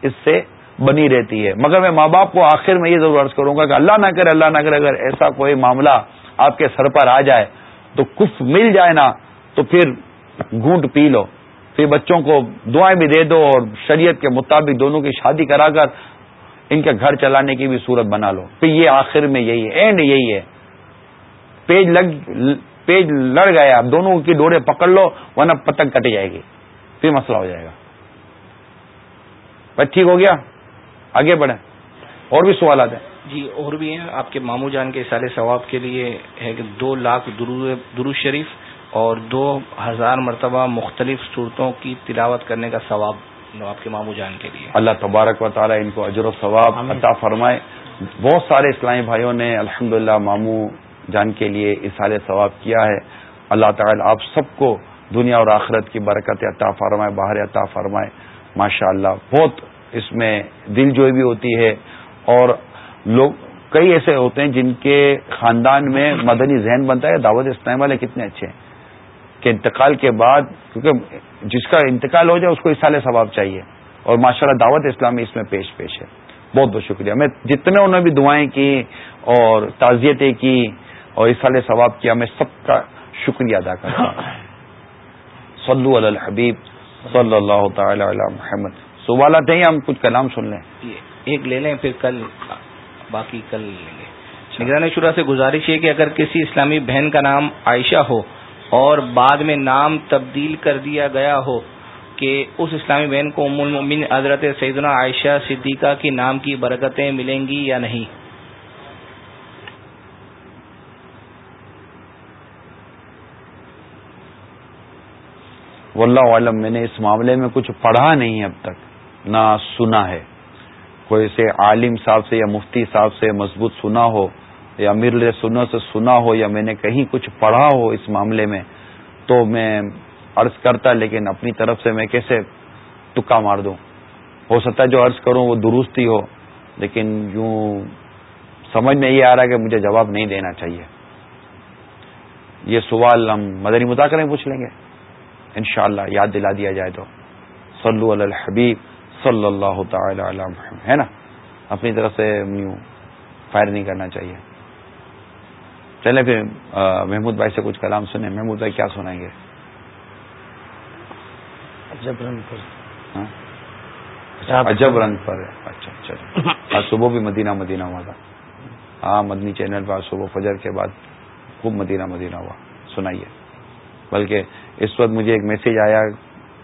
اس سے بنی رہتی ہے۔ مگر میں ماں باپ کو آخر میں یہ ضرور عرض کروں گا کہ اللہ نہ کرے، اللہ نہ کرے، اگر ایسا کوئی معاملہ آپ کے سر پر آ جائے تو کف مل جائے نا، تو پھر گھونٹ پی لو پھر بچوں کو دعائیں بھی دے دو اور شریعت کے مطابق دونوں کی شادی کرا کر ان کے گھر چلانے کی بھی صورت بنا لو۔ پھر یہ آخر میں یہی ہے اینڈ یہی ہے۔ پیج لگ، پیج لڑ گئے آپ دونوں کی ڈوڑے پکڑ لو، ورنہ پتنگ کٹ جائے گی۔ پھر مسئلہ ہو جائے گا۔ بس ٹھیک ہو گیا؟ آگے بڑھیں۔ اور بھی سوالات ہیں؟ جی اور بھی ہیں۔ آپ کے ماموں جان کے سال ثواب کے لیے ہے کہ دو لاکھ درو شریف اور دو ہزار مرتبہ مختلف صورتوں کی تلاوت کرنے کا ثواب آپ کے ماموں جان کے لیے۔ اللہ تبارک و تعالی ان کو اجر و ثواب عطا فرمائے۔ بہت سارے اسلامی بھائیوں نے الحمد للہ ماموں جان کے لیے اصال ثواب کیا ہے۔ اللہ تعالی آپ سب کو دنیا اور آخرت کی برکت عطا فرمائے باہر عطا فرمائے۔ ماشاء اللہ بہت اس میں دل جوئی بھی ہوتی ہے۔ اور لوگ کئی ایسے ہوتے ہیں جن کے خاندان میں مدنی ذہن بنتا ہے دعوت اسلام والے کتنے اچھے ہیں۔ کہ انتقال کے بعد کیونکہ جس کا انتقال ہو جائے اس کو اس سال ثواب چاہیے اور ماشاء اللہ دعوت اسلامی اس میں پیش پیش ہے بہت بہت شکریہ میں جتنے انہوں نے بھی دعائیں کی اور تعزیتیں کی اور اس سال ثواب کیا میں سب کا شکریہ ادا کرتا ہوں صلو علی الحبیب صلی اللہ تعالی علی محمد سوالات ہیں ہم کچھ کلام سن لیں؟ ایک لے لیں پھر کل باقی کل لیں گے۔ نگرانی شورا سے گزارش ہے کہ اگر کسی اسلامی بہن کا نام عائشہ ہو اور بعد میں نام تبدیل کر دیا گیا ہو کہ اس اسلامی بہن کو ام المؤمن حضرت سیدنا عائشہ صدیقہ کی نام کی برکتیں ملیں گی یا نہیں؟ واللہ عالم، میں نے اس معاملے میں کچھ پڑھا نہیں اب تک، نہ سنا ہے۔ کوئی سے عالم صاحب سے یا مفتی صاحب سے مضبوط سنا ہو یا امیر سنوں سے سنا ہو یا میں نے کہیں کچھ پڑھا ہو اس معاملے میں، تو میں عرض کرتا لیکن اپنی طرف سے میں کیسے تکا مار دوں؟ ہو سکتا ہے جو عرض کروں وہ درست ہی ہو، لیکن یوں سمجھ میں یہ آ رہا ہے کہ مجھے جواب نہیں دینا چاہیے۔ یہ سوال ہم مدری مذاکرے میں پوچھ لیں گے۔ انشاءاللہ یاد دلا دیا جائے تو۔ صلو علی الحبیب، صلی اللہ تعالی علی محمد، ہے نا؟ اپنی طرف سے نیو فائر نہیں کرنا چاہیے۔ چلے پھر محمود بھائی سے کچھ کلام سنیں۔ محمود بھائی کیا سنائیں گے؟ عجب رنگ پر۔ ہاں؟ پر اچھا اچھا آج صبح بھی مدینہ مدینہ ہوا تھا۔ ہاں مدنی چینل پر صبح فجر کے بعد خوب مدینہ مدینہ ہوا۔ سنائیے۔ بلکہ اس وقت مجھے ایک میسج آیا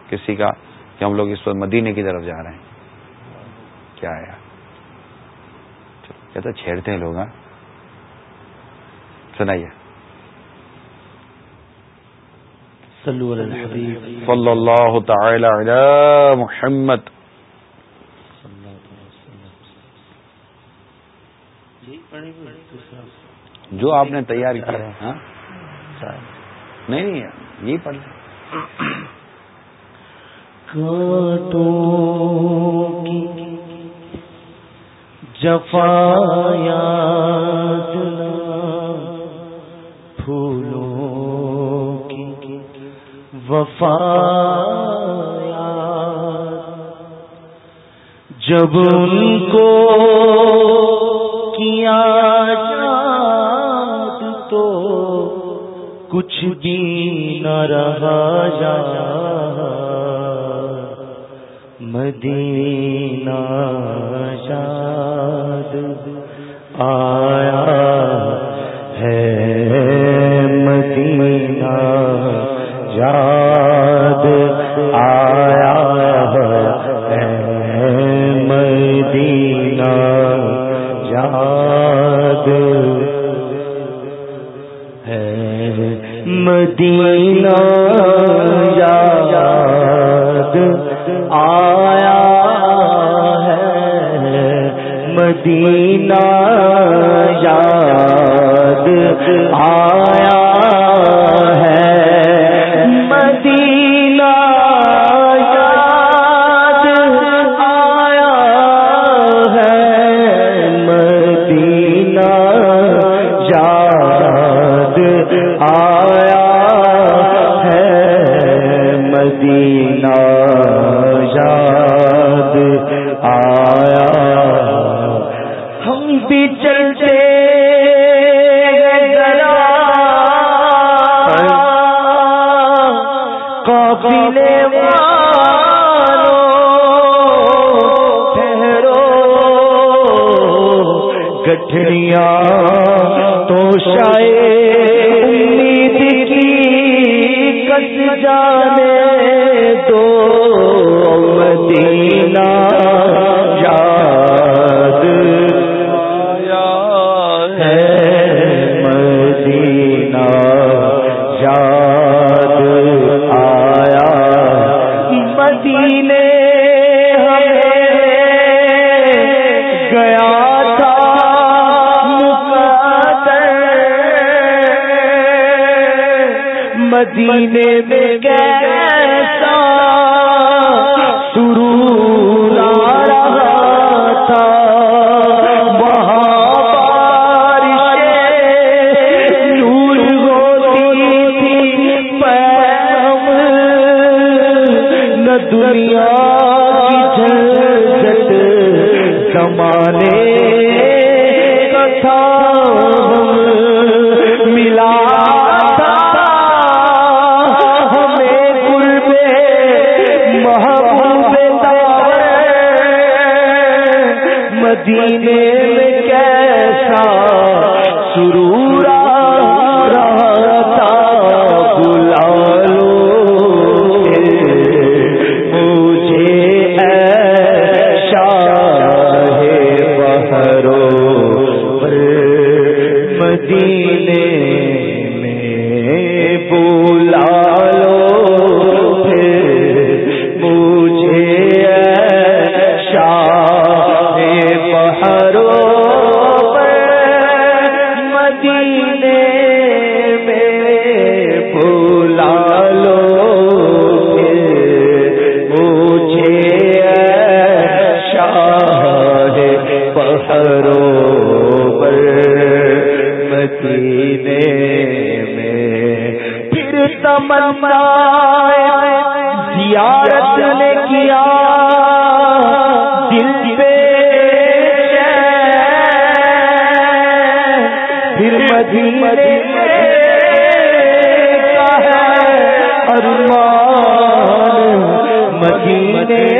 کسی کا کہ ہم لوگ اس وقت مدینے کی طرف جا رہے ہیں۔ کیا آیا کہتے چھیڑتے ہیں لوگ ہاں۔ سنائیے۔ صلی اللہ تعالی علی محمد۔ جو آپ نے تیار کیا ہاں؟ نہیں نہیں یہی پڑھ کی جفایا پھولوں کی وفا جب ان کو کیا تو کچھ بھی نہ رہا جا مدینہ شاد آیا یاد آیا ہے مدینہ یاد ہے مدینہ یاد آیا ہے مدینہ یاد آیا بھی چلتے قافلے والو ٹھہرو۔ گٹھڑیاں تو شاید امید کی کس جانے دو مدینہ مدینے میں ہے پہروں پر مدینے میں۔ پھر تمنا زیارت نے کیا۔ دل پہ پھر مدینے کا ہے۔ ارمان مدینے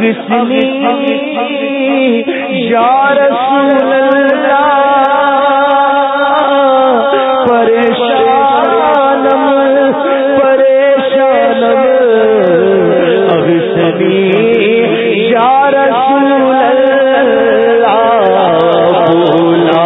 بخشنی یا رسول اللہ پریشانم پریشانم اغسنی یا رسول اللہ بولا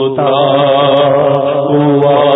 ہوتا ہوا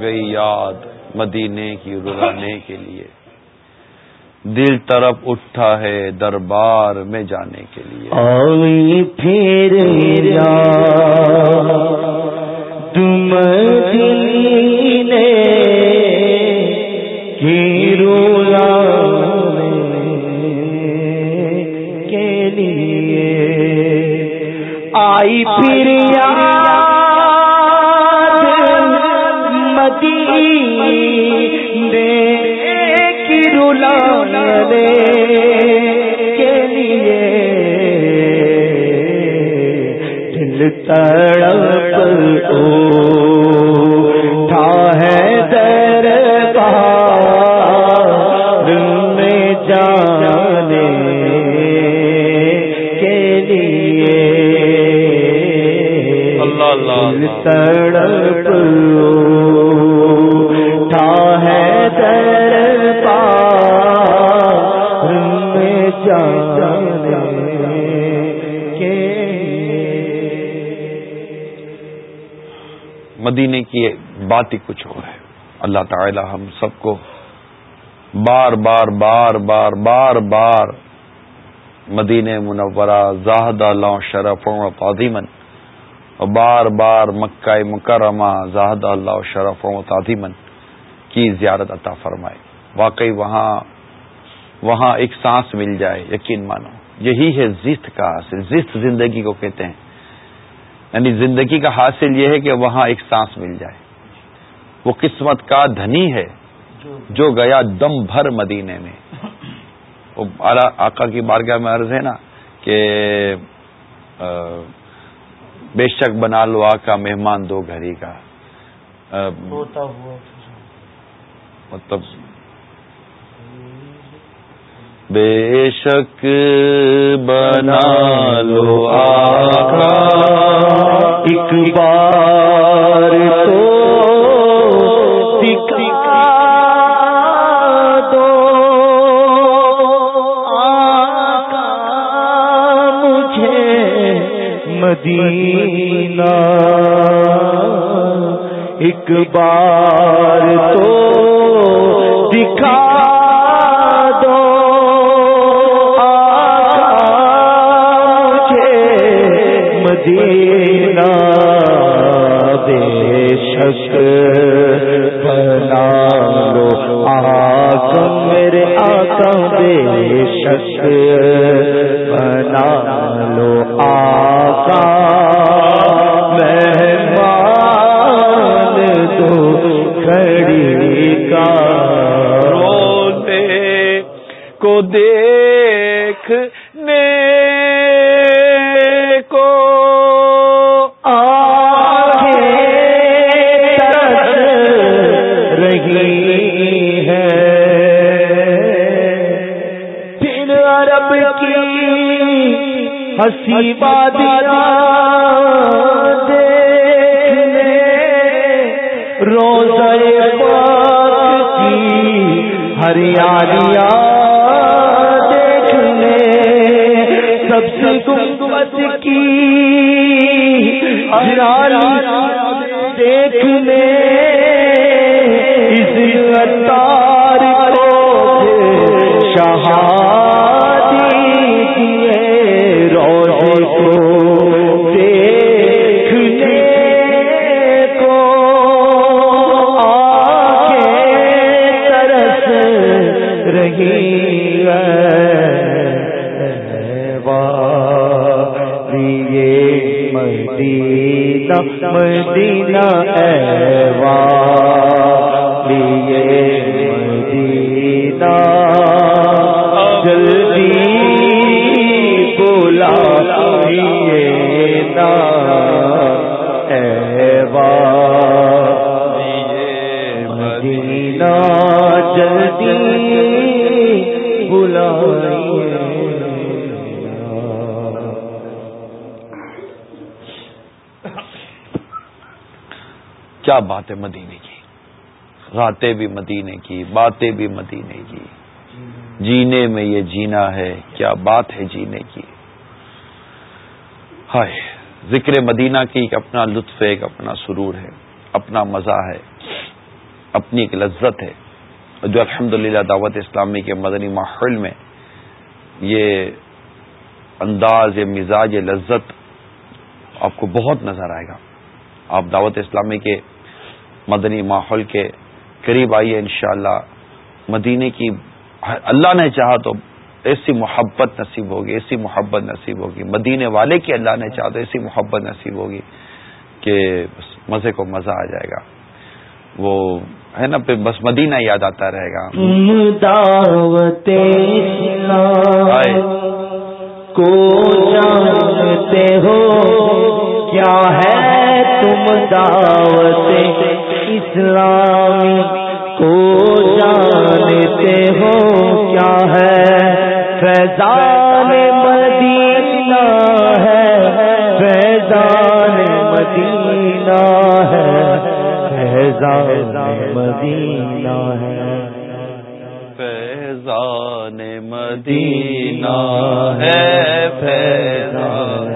گئی یاد مدینے کی رلانے کے لیے۔ دل طرف اٹھا ہے دربار میں جانے کے لیے۔ آئی پھر تم کی رولا کے لیے۔ آئی پھر تڑپ او تھا ہے میں جانے کے لیے اللہ تڑپ تھا میں جانے مدینے کی بات ہی کچھ اور ہے۔ اللہ تعالی ہم سب کو بار بار بار بار بار بار مدینہ منورہ زاہد اللہ شرف و تعظیمن اور بار بار مکہ مکرمہ زاہد اللہ شرف و تعظیمن کی زیارت عطا فرمائے۔ واقعی وہاں وہاں ایک سانس مل جائے، یقین مانو۔ یہی ہے زست کا حاصل زندگی کو کہتے ہیں۔ یعنی زندگی کا حاصل یہ ہے کہ وہاں ایک سانس مل جائے۔ وہ قسمت کا دھنی ہے جو گیا دم بھر مدینے میں۔ وہ آقا کی بارگاہ میں عرض ہے نا کہ بے شک بنا لو آقا مہمان دو گھری کا۔ مطلب بے شک بنا لو آقا۔ ایک بار تو دکھا دو۔ آقا، مجھے مدینہ۔ ایک بار مدینہ جلدی بلا کیا بات ہے مدینے کی؟ راتیں بھی مدینے کی، باتیں بھی مدینے کی۔ جینے میں یہ جینا ہے، کیا بات ہے جینے کی؟ ہائے، ذکر مدینہ کی ایک اپنا لطف ہے، ایک اپنا سرور ہے، اپنا مزہ ہے۔ اپنی ایک لذت ہے، جو الحمد دعوت اسلامی کے مدنی ماحول میں یہ انداز، یہ مزاج، یہ لذت آپ کو بہت نظر آئے گا۔ آپ دعوت اسلامی کے مدنی ماحول کے قریب آئیے انشاءاللہ۔ مدینے کی اللہ نے چاہا تو ایسی محبت نصیب ہوگی، ایسی محبت نصیب ہوگی۔ مدینے والے کی اللہ نے چاہا تو ایسی محبت نصیب ہوگی کہ مزے کو مزہ آ جائے گا۔ وہ ہے نا پھر بس مدینہ یاد آتا رہے گا۔ کو جانتے ہو کیا ہے تم دعوت اسلامی کو جانتے ہو؟ کیا ہے فیضان مدینہ ہے؟ فیضان مدینہ ہے۔ فیضان مدینہ ہے۔ فیضان مدینہ ہے فیضان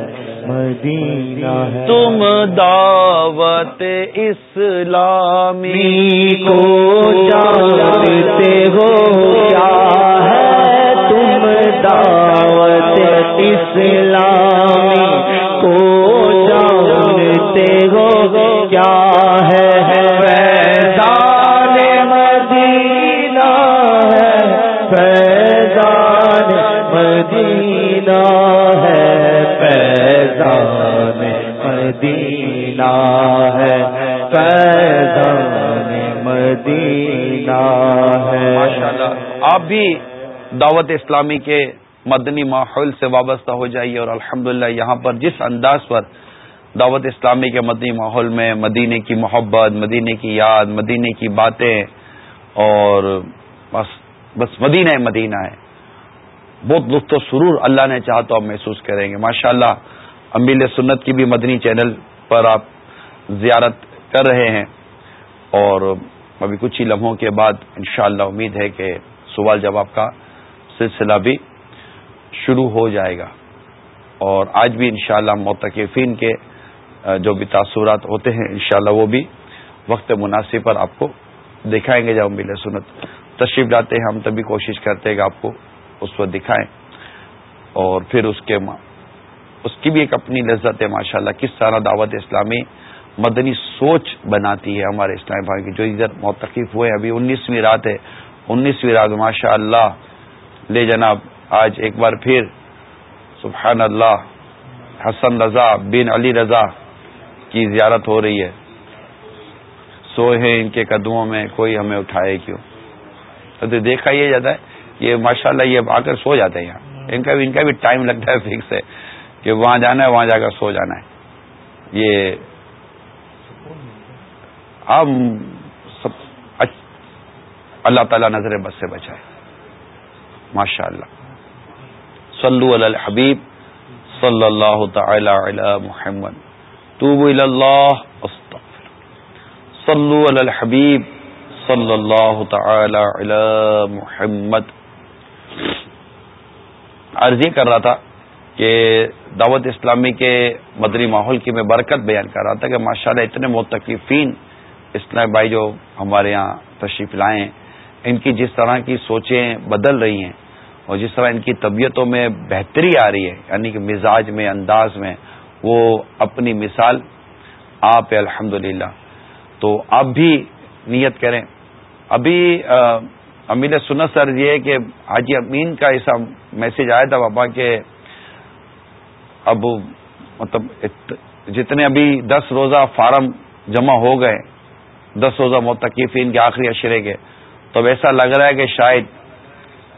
مدینہ ہے۔ تم دعوت اسلامی کو جانتے ہو کیا ہے؟ تم دعوت اسلامی کو جانتے ہو کیا فیضان مدینہ ہے، فیضان مدینہ ہے۔ آپ بھی دعوت اسلامی کے مدنی ماحول سے وابستہ ہو جائیے اور الحمدللہ یہاں پر جس انداز پر دعوت اسلامی کے مدنی ماحول میں مدینے کی محبت مدینے کی یاد مدینے کی باتیں اور بس بس مدینہ مدینہ ہے۔ بہت لطف و سرور اللہ نے چاہا تو آپ محسوس کریں گے۔ ماشاء اللہ امیل سنت کی بھی مدنی چینل پر آپ زیارت کر رہے ہیں اور ابھی کچھ ہی لمحوں کے بعد انشاءاللہ امید ہے کہ سوال جواب کا سلسلہ بھی شروع ہو جائے گا اور آج بھی انشاءاللہ شاء کے جو بھی تاثرات ہوتے ہیں انشاءاللہ وہ بھی وقت مناسب پر آپ کو دکھائیں گے جب امیل سنت تشریف لاتے ہیں، ہم تبھی کوشش کرتے ہیں کہ آپ کو اس کو دکھائیں اور پھر اس کے اس کی بھی ایک اپنی لذت ہے، ماشاءاللہ، کس طرح دعوت اسلامی مدنی سوچ بناتی ہے ہمارے اسلامی بھائی کی جو ادھر موتقف ہوئے، ابھی انیسویں رات ہے، انیسویں رات ماشاء اللہ لے جناب، آج ایک بار پھر سبحان اللہ حسن رضا بن علی رضا کی زیارت ہو رہی ہے۔ سوئے ہیں ان کے قدموں میں، کوئی ہمیں اٹھائے کیوں؟ تو دیکھا یہ جاتا ہے یہ ماشاء اللہ یہ آ کر سو جاتے ہیں یہاں۔ ان کا بھی ان کا بھی ٹائم لگتا ہے فکس ہے۔ کہ وہاں جانا ہے، وہاں جا کر سو جانا ہے۔ یہ ہم سب اللہ تعالی نظر بس سے بچائے ماشاء اللہ صلو علی الحبیب صلی اللہ تعالی علی محمد۔ توبو اللہ صلو علی الحبیب صلی اللہ تعالی علی محمد۔ عرض یہ کر رہا تھا کہ دعوت اسلامی کے مدری ماحول کی میں برکت بیان کر رہا تھا کہ ماشاءاللہ اتنے متقفین اسلام بھائی جو ہمارے یہاں تشریف لائے ہیں، ان کی جس طرح کی سوچیں بدل رہی ہیں اور جس طرح ان کی طبیعتوں میں بہتری آ رہی ہے یعنی کہ مزاج میں، انداز میں، وہ اپنی مثال آپ الحمد تو آپ بھی نیت کریں۔ ابھی امیر سنت سر یہ کہ حاجی امین کا ایسا میسج آیا تھا بابا کہ اب مطلب جتنے ابھی دس روزہ فارم جمع ہو گئے، دس روزہ متقفین کے آخری اشرے کے، تو اب ایسا لگ رہا ہے کہ شاید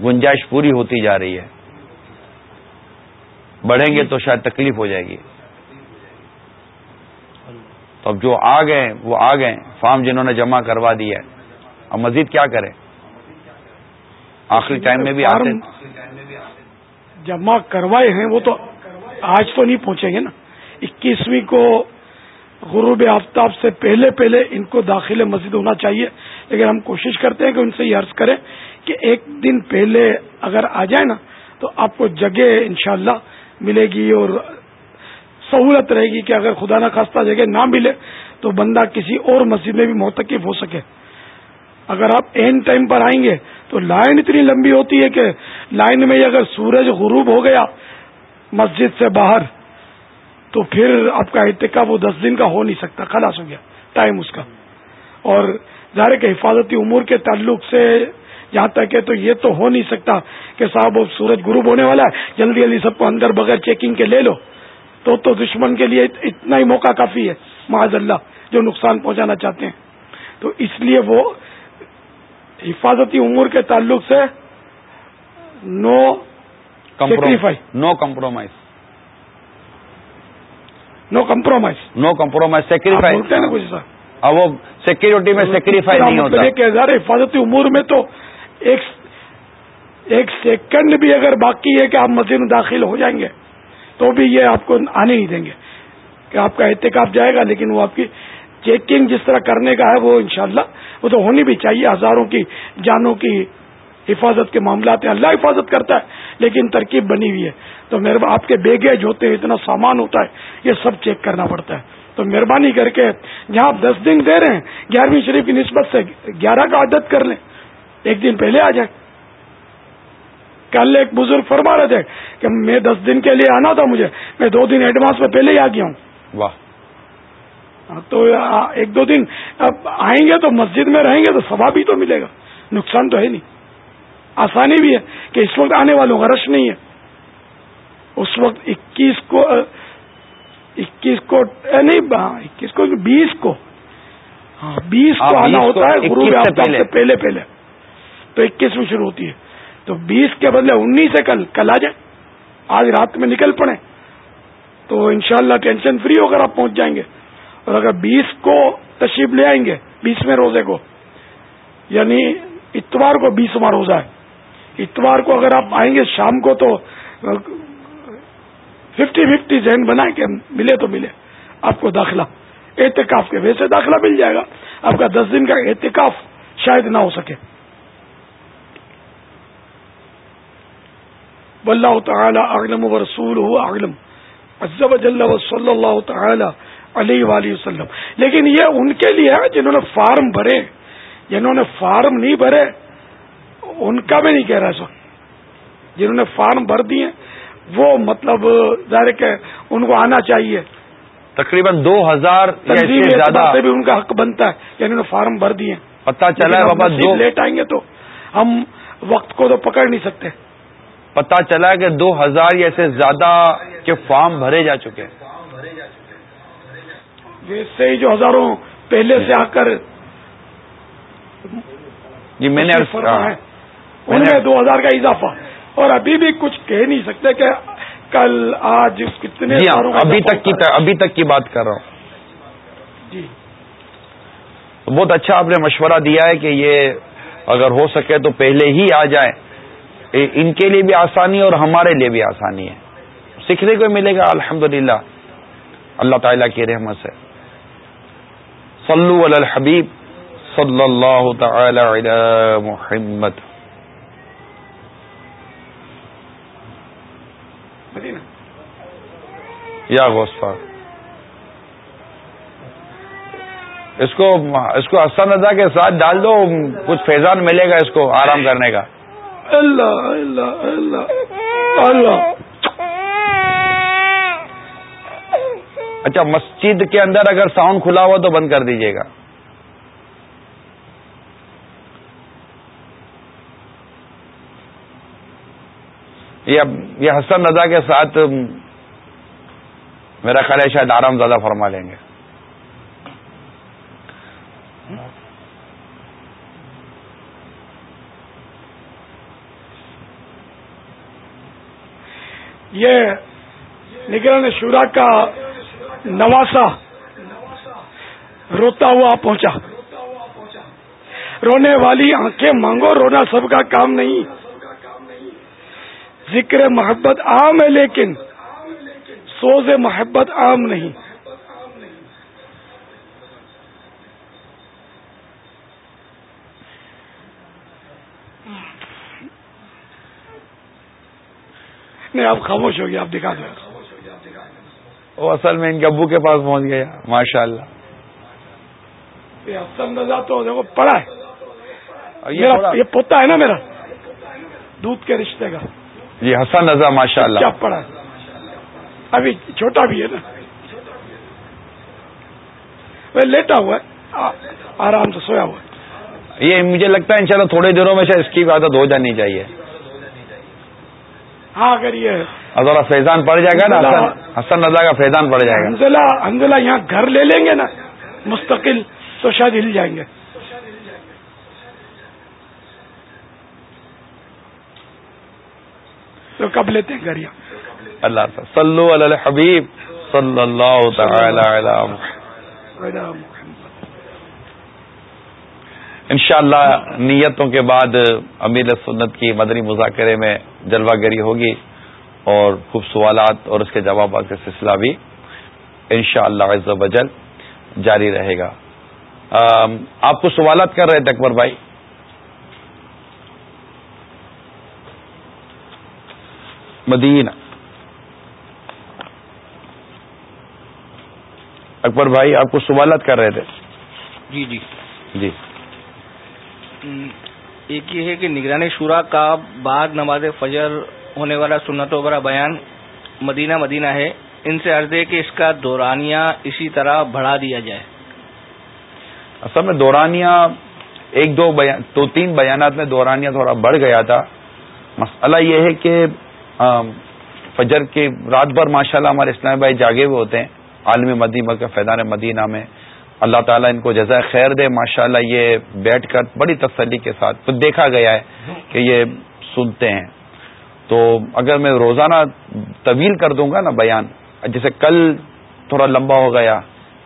گنجائش پوری ہوتی جا رہی ہے۔ بڑھیں گے تو شاید تکلیف ہو جائے گی۔ تو اب جو آ گئے، وہ آ گئے، فارم جنہوں نے جمع کروا دیا ہے۔ اب مزید کیا کریں؟ آخری ٹائم میں بھی آتے جمع کروائے ہیں، وہ تو آج تو نہیں پہنچیں گے نا۔ اکیسویں کو غروب آفتاب سے پہلے پہلے ان کو داخل مسجد ہونا چاہیے۔ لیکن ہم کوشش کرتے ہیں کہ ان سے یہ عرض کریں کہ ایک دن پہلے اگر آ جائے نا تو آپ کو جگہ انشاءاللہ ملے گی اور سہولت رہے گی کہ اگر خدا نہ خواستہ جگہ نہ ملے تو بندہ کسی اور مسجد میں بھی محتکف ہو سکے۔ اگر آپ این ٹائم پر آئیں گے تو لائن اتنی لمبی ہوتی ہے کہ لائن میں اگر سورج غروب ہو گیا مسجد سے باہر، تو پھر آپ کا ارتقاب وہ دس دن کا ہو نہیں سکتا، خلاص ہو گیا ٹائم اس کا۔ اور ظاہر کے حفاظتی امور کے تعلق سے جہاں تک ہے تو یہ تو ہو نہیں سکتا کہ صاحب وہ سورج غروب ہونے والا ہے، جلدی جلدی سب کو اندر بغیر چیکنگ کے لے لو۔ تو تو دشمن کے لیے اتنا ہی موقع کافی ہے، معاذ اللہ، جو نقصان پہنچانا چاہتے ہیں۔ تو اس لیے وہ حفاظتی امور کے تعلق سے no no compromise no compromise no compromise sir اب وہ سیکورٹی میں سیکریفائی نہیں ہوتا. کہ ہزار حفاظتی امور میں تو ایک ایک سیکنڈ بھی اگر باقی ہے کہ آپ مسجد میں داخل ہو جائیں گے تو بھی یہ آپ کو آنے نہیں دیں گے کہ آپ کا احتکاب جائے گا لیکن وہ آپ کی چیکنگ جس طرح کرنے کا ہے وہ انشاءاللہ وہ تو ہونی بھی چاہیے ہزاروں کی جانوں کی حفاظت کے معاملات ہیں اللہ حفاظت کرتا ہے لیکن ترکیب بنی ہوئی ہے۔ تو میرے آپ کے بیگیج ہوتے ہیں اتنا سامان ہوتا ہے یہ سب چیک کرنا پڑتا ہے۔ تو مہربانی کر کے جہاں آپ دس دن دے رہے ہیں گیارہویں شریف کی نسبت سے گیارہ کا عادت کر لیں۔ ایک دن پہلے آ جائیں۔ کل ایک بزرگ فرما رہے تھے کہ میں دس دن کے لیے آنا تھا مجھے میں دو دن ایڈوانس میں پہلے ہی آ گیا ہوں۔ واہ۔ ہاں، تو ایک دو دن اب آئیں گے تو مسجد میں رہیں گے تو ثواب ہی تو ملے گا۔ نقصان تو ہے نہیں۔ آسانی بھی ہے کہ اس وقت آنے والوں کا رش نہیں ہے۔ اس وقت اکیس کو اکیس کو نہیں اکیس کو بیس کو۔ ہاں بیس کو آنا ہوتا ہے غروب سے پہلے۔ پہلے تو اکیس میں شروع ہوتی ہے۔ تو بیس کے بدلے انیس سے کل کل آ جائیں۔ آج رات میں نکل پڑے تو انشاءاللہ ٹینشن فری ہو کر آپ پہنچ جائیں گے۔ اور اگر بیس کو تشریف لے آئیں گے بیسویں روزے کو یعنی اتوار کو بیسواں روزہ ہے۔ اتوار کو اگر آپ آئیں گے شام کو تو ففٹی ففٹی ذہن بنا کے ملے تو ملے، آپ کو داخلہ۔ احتکاف کے ویسے داخلہ مل جائے گا۔ آپ کا دس دن کا احتکاف شاید نہ ہو سکے۔ واللہ تعالی اعلم و رسول ہو اعلم عزب جل و صلی اللہ تعالی علیہ وآلہ وسلم۔ لیکن یہ ان کے لیے ہے جنہوں نے فارم بھرے۔ یعنی جنہوں نے فارم نہیں بھرے۔ ان کا میں نہیں کہہ رہا سو جنہوں نے فارم بھر دیے وہ مطلب ظاہر کہ ان کو آنا چاہیے۔ تقریباً دو ہزار زیادہ بھی ان کا حق بنتا ہے یعنی انہوں نے فارم بھر دیے۔ پتا چلا بابا دو لیٹ آئیں گے تو ہم وقت کو تو پکڑ نہیں سکتے۔ پتا چلا کہ دو ہزار یا سے زیادہ کے فارم بھرے جا چکے۔ ویسے ہی جو ہزاروں پہلے سے آ کر جی میں نے ان میں دو ہزار کا اضافہ۔ اور ابھی بھی کچھ کہہ نہیں سکتے کہ کل آج کتنے جی ہاں ابھی تک کی ابھی تک کی بات کر رہا ہوں۔ جی۔ بہت اچھا آپ نے مشورہ دیا ہے کہ یہ اگر ہو سکے تو پہلے ہی آ جائے ان کے لیے بھی آسانی اور ہمارے لیے بھی آسانی ہے۔ سیکھنے کو ملے گا الحمد اللہ تعالیٰ کی رحمت سے۔ صلو علی الحبیب صلی اللہ تعالی علی محمد۔ یا گوشت پاک اس کو اس کو حسن رضا کے ساتھ ڈال دو کچھ فیضان ملے گا اس کو آرام کرنے کا۔ اللہ اللہ اللہ اللہ۔ اچھا مسجد کے اندر اگر ساؤنڈ کھلا ہوا تو بند کر دیجیے گا۔ یہ حسن رضا کے ساتھ میرا خیال ہے شاید آرام زیادہ فرما لیں گے۔ یہ نگران شورا کا نواسا روتا ہوا پہنچا۔ رونے والی آنکھیں مانگو، رونا سب کا کام نہیں۔ ذکر محبت عام ہے لیکن سوز محبت عام نہیں۔ نہیں آپ خاموش ہو گیا آپ دکھا دو وہ اصل میں ان کے ابو کے پاس پہنچ گیا ماشاء اللہ یہ تو دیکھو پڑا ہے۔ یہ پوتا ہے نا میرا۔ دودھ کے رشتے کا۔ جی حسن رضا ماشاء اللہ کیا پڑا ابھی چھوٹا بھی ہے نا۔ وہ لیٹا ہوا ہے آرام سے سویا ہوا ہے۔ یہ مجھے لگتا ہے انشاءاللہ تھوڑے دنوں میں سے اس کی عادت ہو جانی چاہیے۔ ہاں اگر یہ ذرا فیضان پڑ جائے گا نا حسن رضا کا فیضان پڑ جائے گا۔ حمزلہ یہاں گھر لے لیں گے نا مستقل تو شاید ہل جائیں گے۔ تو کب لیتے ہیں گھر یہاں اللہ صلو علی الحبیب صلی اللہ تعالی علی انشاءاللہ نیتوں کے بعد امیر سنت کی مدنی مذاکرے میں جلوہ گری ہوگی اور خوب سوالات اور اس کے جوابات کا سلسلہ بھی انشاءاللہ شاء اللہ بجل جاری رہے گا۔ آپ کو سوالات کر رہے تھے اکبر بھائی؟ مدینہ۔ اکبر بھائی آپ کو سوالات کر رہے تھے۔ جی جی۔ جی۔ ایک یہ ہے کہ نگرانی شورا کا بعد نماز فجر ہونے والا سنت وغیرہ بیان مدینہ مدینہ ہے۔ ان سے عرض ہے کہ اس کا دورانیہ اسی طرح بڑھا دیا جائے۔ اصل میں دورانیہ ایک دو بیان دو تین بیانات میں دورانیہ تھوڑا بڑھ گیا تھا۔ مسئلہ یہ ہے کہ فجر کے رات بھر ماشاء اللہ ہمارے اسلام بھائی جاگے ہوئے ہوتے ہیں۔ عالمی مدینہ کا فیضان مدینہ میں۔ اللہ تعالیٰ ان کو جزائے خیر دے۔ ماشاء اللہ یہ بیٹھ کر بڑی تسلی کے ساتھ تو دیکھا گیا ہے کہ یہ سنتے ہیں۔ تو اگر میں روزانہ طویل کر دوں گا نا بیان، جیسے کل تھوڑا لمبا ہو گیا،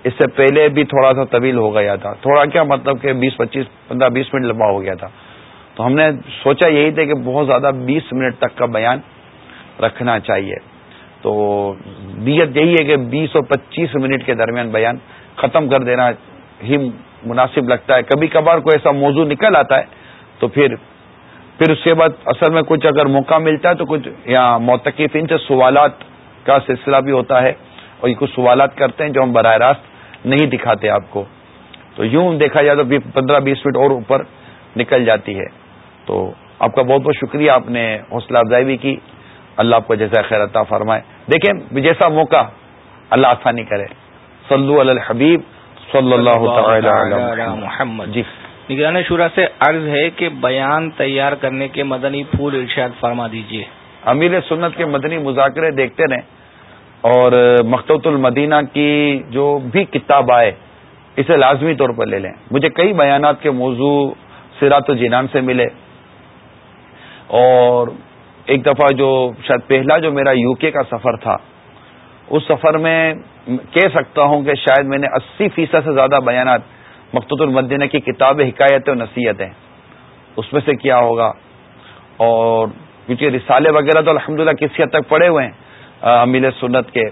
اس سے پہلے بھی تھوڑا سا طویل ہو گیا تھا۔ تھوڑا کیا مطلب کہ بیس، پچیس، پندرہ، بیس منٹ لمبا ہو گیا تھا۔ تو ہم نے سوچا یہی تھا کہ بہت زیادہ بیس منٹ تک کا بیان رکھنا چاہیے۔ تو نیت یہی ہے کہ بیس اور پچیس منٹ کے درمیان بیان ختم کر دینا ہی مناسب لگتا ہے۔ کبھی کبھار کوئی ایسا موضوع نکل آتا ہے تو پھر پھر اس کے بعد اصل میں کچھ اگر موقع ملتا ہے تو کچھ یہاں موتقفین سے سوالات کا سلسلہ بھی ہوتا ہے اور یہ کچھ سوالات کرتے ہیں جو ہم براہ راست نہیں دکھاتے آپ کو۔ تو یوں دیکھا جائے تو پندرہ بیس منٹ اور اوپر نکل جاتی ہے۔ تو آپ کا بہت بہت شکریہ، آپ نے حوصلہ افزائی بھی کی۔ اللہ آپ کو جیسا خیر عطا فرمائے۔ دیکھیں جیسا موقع اللہ آسانی کرے۔ صلو علی الحبیب صلی اللہ تعالی محمد۔ جی۔ نگران شورا سے عرض ہے کہ بیان تیار کرنے کے مدنی پھول ارشاد فرما دیجیے امیر سنت کے مدنی مذاکرے دیکھتے رہیں۔ اور مختوط المدینہ کی جو بھی کتاب آئے اسے لازمی طور پر لے لیں۔ مجھے کئی بیانات کے موضوع سیرات و جینان سے ملے۔ اور ایک دفعہ جو شاید پہلا جو میرا یو کے کا سفر تھا، اس سفر میں کہہ سکتا ہوں کہ شاید میں نے اسی فیصد سے زیادہ بیانات مقتط المدینہ کی کتاب حکایت و نصیحتیں، اس میں سے کیا ہوگا؟ اور کیونکہ رسالے وغیرہ تو الحمدللہ کسی حد تک پڑے ہوئے ہیں امیل سنت کے،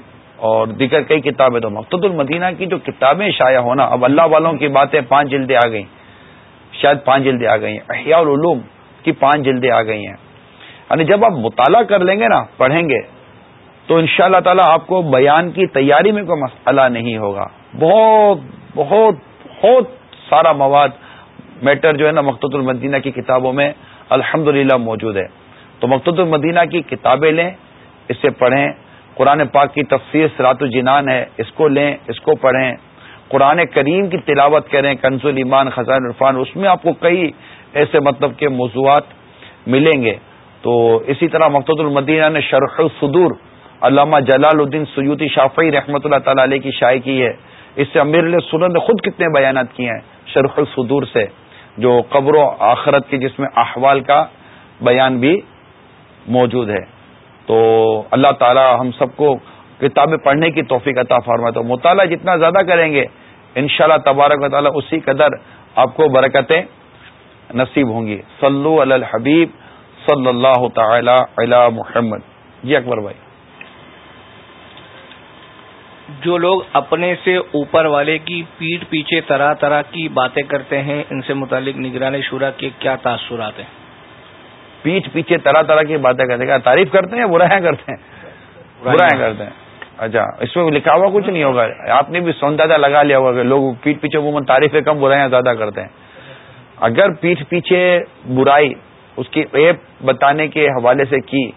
اور دیگر کئی کتابیں تو مقتد المدینہ کی جو کتابیں شائع ہونا، اب اللہ والوں کی باتیں پانچ جلدیں آ گئیں، شاید پانچ جلدیں آ گئی ہیں احیاء العلوم کی پانچ جلدیں آ گئی ہیں۔ یعنی جب آپ مطالعہ کر لیں گے نا، پڑھیں گے، تو ان شاء اللہ تعالیٰ آپ کو بیان کی تیاری میں کوئی مسئلہ نہیں ہوگا۔ بہت بہت بہت سارا مواد میٹر جو ہے نا مقت المدینہ کی کتابوں میں الحمد موجود ہے۔ تو مقت المدینہ کی کتابیں لیں اسے پڑھیں۔ قرآن پاک کی تفسیر سرات الجنان ہے، اس کو لیں، اس کو پڑھیں۔ قرآن کریم کی تلاوت کریں، کنز المان خزان عرفان اس میں آپ کو کئی ایسے مطلب کے موضوعات ملیں گے۔ تو اسی طرح مقتد المدینہ نے شرح الصدور علامہ جلال الدین سیوتی شافعی رحمۃ اللہ تعالی علیہ کی شائع کی ہے۔ اس سے امیر سنن نے خود کتنے بیانات کیے ہیں شرح الصدور سے، جو قبر و آخرت کی جس میں احوال کا بیان بھی موجود ہے۔ تو اللہ تعالی ہم سب کو کتابیں پڑھنے کی توفیق عطا فرما تو مطالعہ جتنا زیادہ کریں گے، انشاءاللہ تبارک و تعالیٰ اسی قدر آپ کو برکتیں نصیب ہوں گی۔ صلو علی الحبیب۔ صلی اللہ تعالی علی محمد۔ جی اکبر بھائی۔ جو لوگ اپنے سے اوپر والے کی پیٹ پیچھے طرح طرح کی باتیں کرتے ہیں ان سے متعلق نگرانی شورا کے کیا تاثرات ہیں؟ پیٹ پیچھے طرح طرح کی باتیں کرتے ہیں۔ تعریف کرتے ہیں؟ برائیں کرتے ہیں۔ برائیں کرتے ہیں۔ اچھا اس میں لکھا ہوا کچھ نہیں ہوگا۔ آپ نے بھی سوندہ لگا لیا ہوگا کہ لوگ پیٹ پیچھے عموماً تعریفیں کم برائیاں زیادہ کرتے ہیں۔ اگر پیٹھ پیچھے برائی اس کی ایپ بتانے کے حوالے سے کی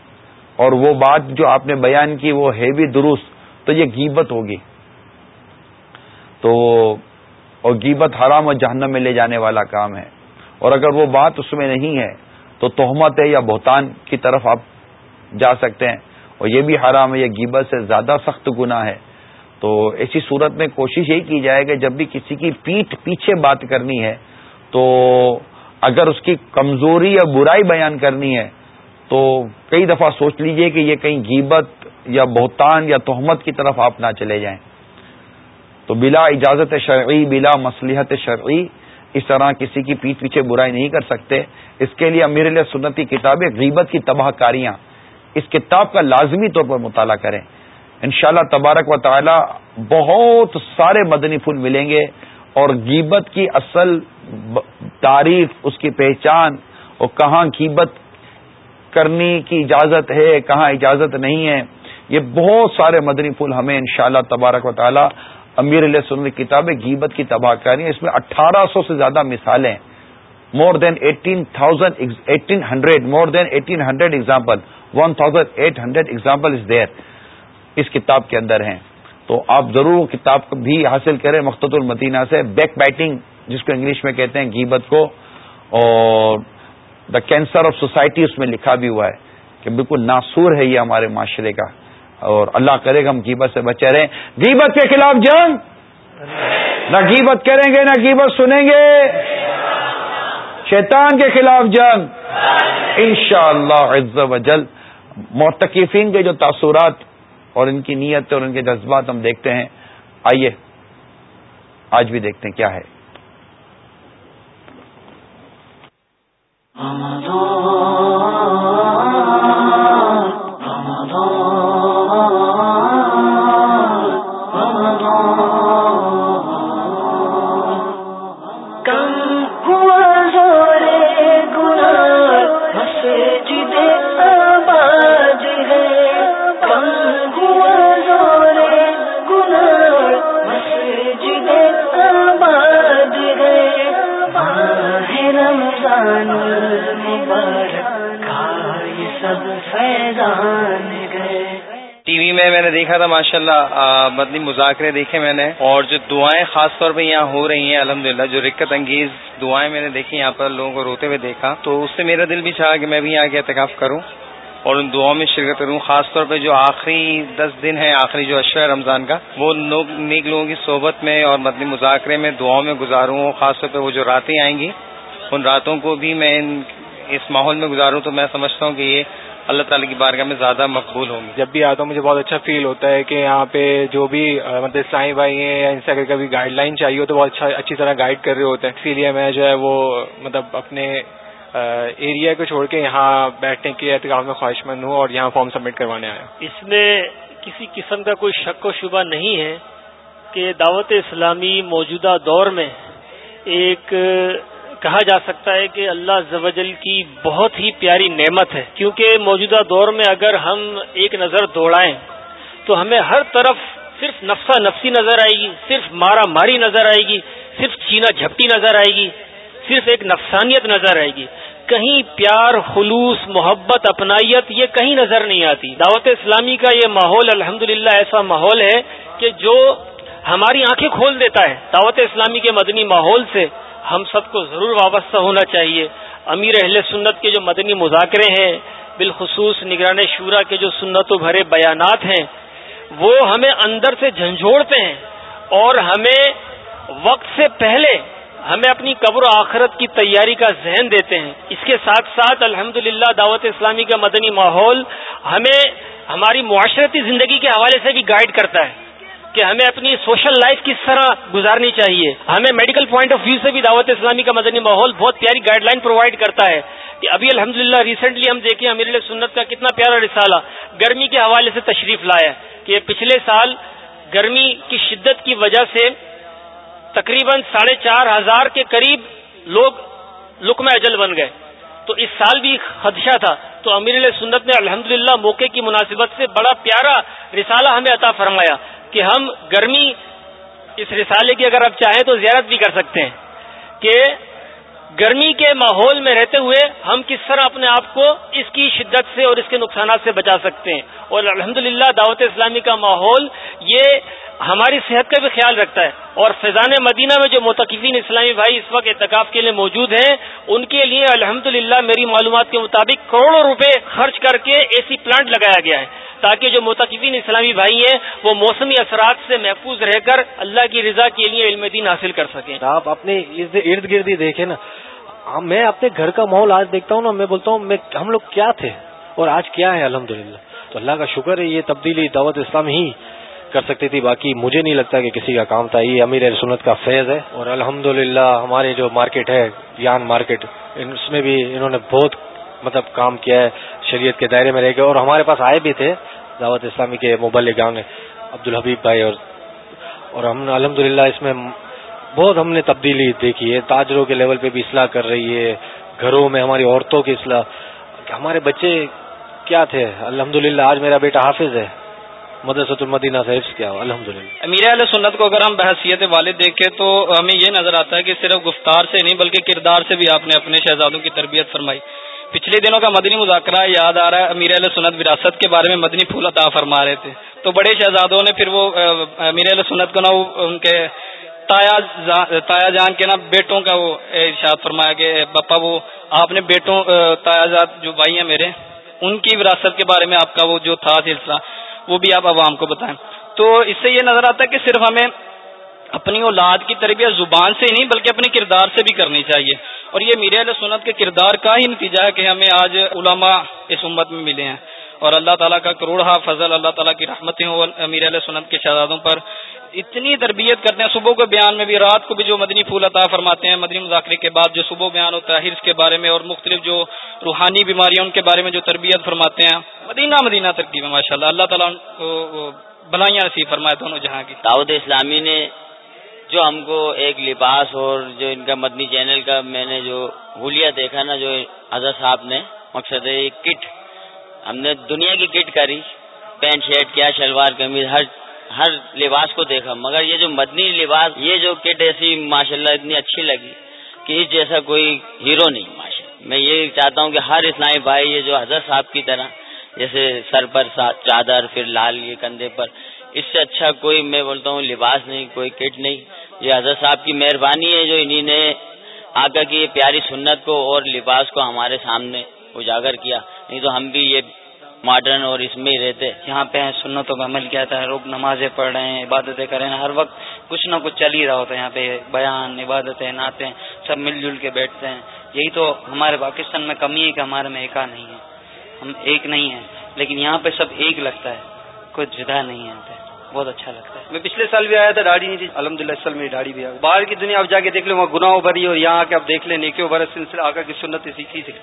اور وہ بات جو آپ نے بیان کی وہ ہے بھی درست تو یہ گیبت ہوگی۔ تو اور گیبت حرام اور جہنم میں لے جانے والا کام ہے۔ اور اگر وہ بات اس میں نہیں ہے، تو تہمت ہے یا بہتان کی طرف آپ جا سکتے ہیں۔ اور یہ بھی حرام ہے، یہ گیبت سے زیادہ سخت گنا ہے۔ تو ایسی صورت میں کوشش یہی کی جائے کہ جب بھی کسی کی پیٹھ پیچھے بات کرنی ہے، تو اگر اس کی کمزوری یا برائی بیان کرنی ہے، تو کئی دفعہ سوچ لیجیے کہ یہ کہیں گیبت یا بہتان یا تہمت کی طرف آپ نہ چلے جائیں۔ تو بلا اجازت شرعی، بلا مصلیحت شرعی اس طرح کسی کی پیٹ پیچھے برائی نہیں کر سکتے۔ اس کے لیے امیر علیہ سنتی کتابیں غیبت کی تباہ کاریاں اس کتاب کا لازمی طور پر مطالعہ کریں۔ انشاءاللہ تبارک و تعالی بہت سارے مدنی پھول ملیں گے۔ اور گیبت کی اصل تعریف، اس کی پہچان اور کہاں گیبت کرنے کی اجازت ہے، کہاں اجازت نہیں ہے، یہ بہت سارے مدنی پھول ہمیں انشاءاللہ تبارک و تعالی امیر علیہ سن کی کتاب گیبت کی تباہ کاری اس میں اٹھارہ سو سے زیادہ مثالیں more than eighteen thousand eighteen hundred more than eighteen hundred example one thousand eight hundred example is there اس کتاب کے اندر ہیں۔ تو آپ ضرور کتاب بھی حاصل کریں مخت المدینہ سے. بیک بیٹنگ جس کو انگلش میں کہتے ہیں گیبت کو. اور دا کینسر آف سوسائٹی اس میں لکھا بھی ہوا ہے کہ بالکل ناسور ہے یہ ہمارے معاشرے کا. اور اللہ کرے گا ہم گیبت سے بچے رہیں. گیبت کے خلاف جنگ! نہ گیبت کریں گے، نہ گیبت سنیں گے. شیطان کے خلاف جنگ! ان شاء اللہ جل. مرتکفین کے جو تاثرات اور ان کی نیت اور ان کے جذبات ہم دیکھتے ہیں۔ آئیے، آج بھی دیکھتے ہیں کیا ہے۔ ٹی وی میں میں نے دیکھا تھا ماشاء اللہ مدنی مذاکرے دیکھے میں نے۔ اور جو دعائیں خاص طور پہ یہاں ہو رہی ہیں الحمد جو رکت انگیز دعائیں میں نے دیکھی، یہاں پر لوگوں کو روتے ہوئے دیکھا۔ تو اس سے میرا دل بھی چاہا کہ میں بھی یہاں کے احتکاف کروں اور ان دعاؤں میں شرکت کروں۔ خاص طور پہ جو آخری دس دن ہے آخری جو اشرا ہے رمضان کا، وہ نیک لوگوں کی صحبت میں اور مدنی مذاکرے میں دعاؤں میں گزاروں۔ خاص طور پہ وہ جو راتیں آئیں گی، ان راتوں کو بھی میں اس ماحول میں گزاروں۔ تو میں سمجھتا ہوں کہ یہ اللہ تعالیٰ کی بارگاہ میں زیادہ مقبول ہوں گی جب بھی آتا ہوں مجھے بہت اچھا فیل ہوتا ہے کہ یہاں پہ جو بھی مطلب اسلامی بھائی ہیں یا ان سے اگر کبھی گائیڈ لائن چاہیے ہو تو بہت اچھا اچھی طرح گائیڈ کر رہے ہوتے ہیں۔ اسی لیے میں جو ہے وہ مطلب اپنے ایریا کو چھوڑ کے یہاں بیٹھنے کے اعتکاف میں خواہش مند ہوں اور یہاں فارم سبمٹ کروانے آیا اس میں کسی قسم کا کوئی شک و شبہ نہیں ہے کہ دعوت اسلامی موجودہ دور میں ایک کہا جا سکتا ہے کہ اللہ زوجل کی بہت ہی پیاری نعمت ہے۔ کیونکہ موجودہ دور میں اگر ہم ایک نظر دوڑائیں تو ہمیں ہر طرف صرف نفسا نفسی نظر آئے گی، صرف مارا ماری نظر آئے گی، صرف چینا جھپٹی نظر آئے گی، صرف ایک نفسانیت نظر آئے گی۔ کہیں پیار، خلوص، محبت، اپنائیت یہ کہیں نظر نہیں آتی۔ دعوت اسلامی کا یہ ماحول الحمد ایسا ماحول ہے کہ جو ہماری آنکھیں کھول دیتا ہے۔ دعوت اسلامی کے مدنی ماحول سے ہم سب کو ضرور وابستہ ہونا چاہیے۔ امیر اہل سنت کے جو مدنی مذاکرے ہیں، بالخصوص نگران شورا کے جو سنت و بھرے بیانات ہیں، وہ ہمیں اندر سے جھنجھوڑتے ہیں اور ہمیں وقت سے پہلے ہمیں اپنی قبر و آخرت کی تیاری کا ذہن دیتے ہیں۔ اس کے ساتھ ساتھ الحمد دعوت اسلامی کا مدنی ماحول ہمیں ہماری معاشرتی زندگی کے حوالے سے بھی گائیڈ کرتا ہے۔ کہ ہمیں اپنی سوشل لائف کس طرح گزارنی چاہیے۔ ہمیں میڈیکل پوائنٹ آف ویو سے بھی دعوت اسلامی کا مدنی ماحول بہت پیاری گائیڈ لائن پرووائڈ کرتا ہے کہ ابھی الحمد ریسنٹلی ہم دیکھیں امیر سنت کا کتنا پیارا رسالہ گرمی کے حوالے سے تشریف لایا کہ پچھلے سال گرمی کی شدت کی وجہ سے تقریباً ساڑھے چار ہزار کے قریب لوگ لکم اجل بن گئے۔ تو اس سال بھی خدشہ تھا۔ تو امیر سنت نے الحمد موقع کی مناسبت سے بڑا پیارا رسالہ ہمیں عطا فرمایا۔ کہ ہم گرمی اس رسالے کی اگر آپ چاہیں تو زیارت بھی کر سکتے ہیں کہ گرمی کے ماحول میں رہتے ہوئے ہم کس طرح اپنے آپ کو اس کی شدت سے اور اس کے نقصانات سے بچا سکتے ہیں اور الحمد دعوت اسلامی کا ماحول یہ ہماری صحت کا بھی خیال رکھتا ہے اور فیضان مدینہ میں جو متقفین اسلامی بھائی اس وقت اعتکاف کے لیے موجود ہیں، ان کے لیے الحمد میری معلومات کے مطابق کروڑوں روپے خرچ کر کے اے سی پلانٹ لگایا گیا ہے۔ تاکہ جو متقفین اسلامی بھائی ہیں، وہ موسمی اثرات سے محفوظ رہ کر اللہ کی رضا کے لیے علم دین حاصل کر سکیں۔ آپ اپنے ارد گرد ہی دیکھیں نا۔ میں اپنے گھر کا ماحول آج دیکھتا ہوں نا، میں بولتا ہوں، میں ہم لوگ کیا تھے اور آج کیا ہے الحمد تو اللہ کا شکر ہے، یہ تبدیلی دعوت اسلام ہی کر سکتی تھی، باقی مجھے نہیں لگتا کہ کسی کا کام تھا۔ یہ امیر سنت کا فیض ہے۔ اور الحمد ہمارے جو مارکیٹ ہے، یان مارکیٹ اس میں بھی انہوں نے بہت مطلب کام کیا ہے، شریعت کے دائرے میں رہ گئے۔ اور ہمارے پاس آئے بھی تھے، دعوت اسلامی کے گاؤں نے عبد الحبیب بھائی اور اور ہم نے الحمد اس میں بہت ہم نے تبدیلی دیکھی ہے۔ تاجروں کے لیول پہ بھی اصلاح کر رہی ہے۔ گھروں میں ہماری عورتوں کی اصلاح۔ ہمارے بچے کیا تھے؟ الحمد آج میرا بیٹا حافظ ہے۔ مدرسۃ المدینہ سے حفظ کیا الحمد للہ امیر علیہ سنت کو اگر ہم بحثیت والد دیکھیں تو ہمیں یہ نظر آتا ہے کہ صرف گفتار سے نہیں بلکہ کردار سے بھی آپ نے اپنے شہزادوں کی تربیت فرمائی۔ پچھلے دنوں کا مدنی مذاکرہ یاد آ رہا ہے، امیر علیہ سنت وراثت کے بارے میں مدنی پھول عطا فرما رہے تھے۔ تو بڑے شہزادوں نے پھر وہ امیر علیہ سنت کو نا ان کے تایا جان کے نا بیٹوں کا وہ ارشاد فرمایا کہ پپا وہ آپ نے بیٹوں تایا جات جو بھائی ہیں میرے، ان کی وراثت کے بارے میں آپ کا وہ جو تھا سلسلہ۔ وہ بھی آپ عوام کو بتائیں۔ تو اس سے یہ نظر آتا ہے کہ صرف ہمیں اپنی اولاد کی تربیت زبان سے ہی نہیں، بلکہ اپنے کردار سے بھی کرنی چاہیے۔ اور یہ میرے علیہ سنت کے کردار کا ہی نتیجہ ہے کہ ہمیں آج علماء اس امت میں ملے ہیں۔ اور اللہ تعالیٰ کا کروڑہ فضل، اللہ تعالیٰ کی رحمتیں ہوں میر علیہ سنت کے شہزادوں پر۔ اتنی تربیت کرتے ہیں، صبح کے بیان میں بھی، رات کو بھی جو مدنی پھول عطا فرماتے ہیں، مدنی مذاکرے کے بعد جو صبح بیان ہوتا ہے حرص کے بارے میں اور مختلف جو روحانی بیماریوں ان کے بارے میں جو تربیت فرماتے ہیں۔ مدینہ مدینہ ترکیب ہے ماشاء اللہ اللہ تعالیٰ بلائیاں نصیب فرمائے دونوں جہاں کی۔ دعوت اسلامی نے جو ہم کو ایک لباس اور جو ان کا مدنی چینل کا میں نے جو ہولیا دیکھا نا، جو حضرت صاحب نے، مقصد ہے کٹ۔ ہم نے دنیا کی کٹ کری، پینٹ شرٹ کیا، شلوار قمیض، ہر ہر لباس کو دیکھا، مگر یہ جو مدنی لباس، یہ جو کٹ ایسی ماشاءاللہ اتنی اچھی لگی کہ اس جیسا کوئی ہیرو نہیں ماشاء میں یہ چاہتا ہوں کہ ہر اسلامی بھائی یہ جو حضرت صاحب کی طرح، جیسے سر پر چادر، پھر لال یہ کندھے پر، اس سے اچھا کوئی میں بولتا ہوں لباس نہیں، کوئی کٹ نہیں۔ یہ حضرت صاحب کی مہربانی ہے جو انہی نے آگا کی پیاری سنت کو اور لباس کو ہمارے سامنے اجاگر کیا۔ نہیں تو ہم بھی یہ ماڈرن اور اس میں ہی رہتے یہاں پہ سنتوں کا عمل کیا ہے، لوگ نمازیں پڑھ رہے ہیں، عبادتیں کر رہے ہیں۔ ہر وقت کچھ نہ کچھ چل ہی رہا ہوتا ہے۔ یہاں پہ بیان، عبادتیں، نعتیں سب مل جل کے بیٹھتے ہیں۔ یہی تو ہمارے پاکستان میں کمی ہے کہ ہمارے میں ایکا نہیں ہے۔ ہم ایک نہیں ہیں، لیکن یہاں پہ سب ایک لگتا ہے۔ کوئی جدا نہیں ہے۔ یہاں پہ بہت اچھا لگتا ہے۔ میں پچھلے سال بھی آیا تھا، داڑھی نہیں تھی۔ الحمد للہ سال میری داڑھی بھی آئی۔ باہر کی دنیا اب جا کے دیکھ لیں، وہاں گناہوں بھری اور یہاں آ کے اب دیکھ لیں، نیکیوں بھر سلسلہ آگا کی سنت سیکھی تھی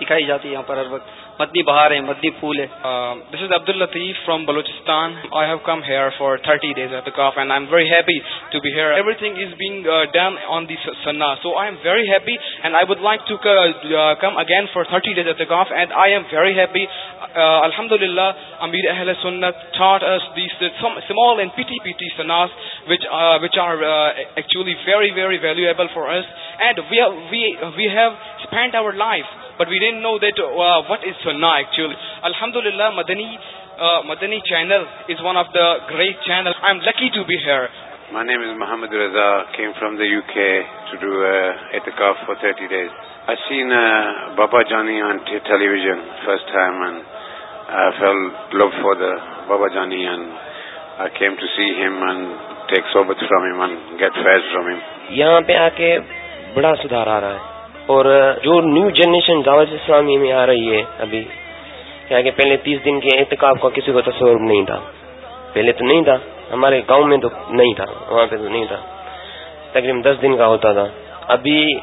سکھائی جاتی ہے یہاں پر ہر وقت۔ مدنی بہار ہے، مدنی پھول ہے۔ This is Abdul Latif from Balochistan I have come here for thirty days at کاف and I am very happy to be here everything is being done on the سنا so I am very happy and I would like to come again for thirty days at کاف and I am very happy الحمد للہ امیر اہل سنت ٹھاٹ small and petty petty سناس which which are actually very very valuable for us and we have spend our life but we didn't know that what is سنا ایکچولی الحمد للہ Madani Madani channel is one of the great channel I am lucky to be here My name is Mohammed Raza, came from the UK to do uh, itikaf for 30 days. I seen uh, Baba Jani on t- television first time and I felt love for the Baba Jani and I came to see him and take sobat from him and get fairs from him. یہاں پہ آ کے بڑا سدھار آ رہا ہے اور جو نیو جنریشن دعوت اسلامی میں آ رہی ہے ابھی، کیا کہ پہلے تیس دن کے احتکاب کا کسی کو تصور نہیں تھا۔ پہلے تو نہیں تھا، ہمارے گاؤں میں تو نہیں تھا، وہاں پہ تو نہیں تھا۔ تقریباً دس دن کا ہوتا تھا۔ ابھی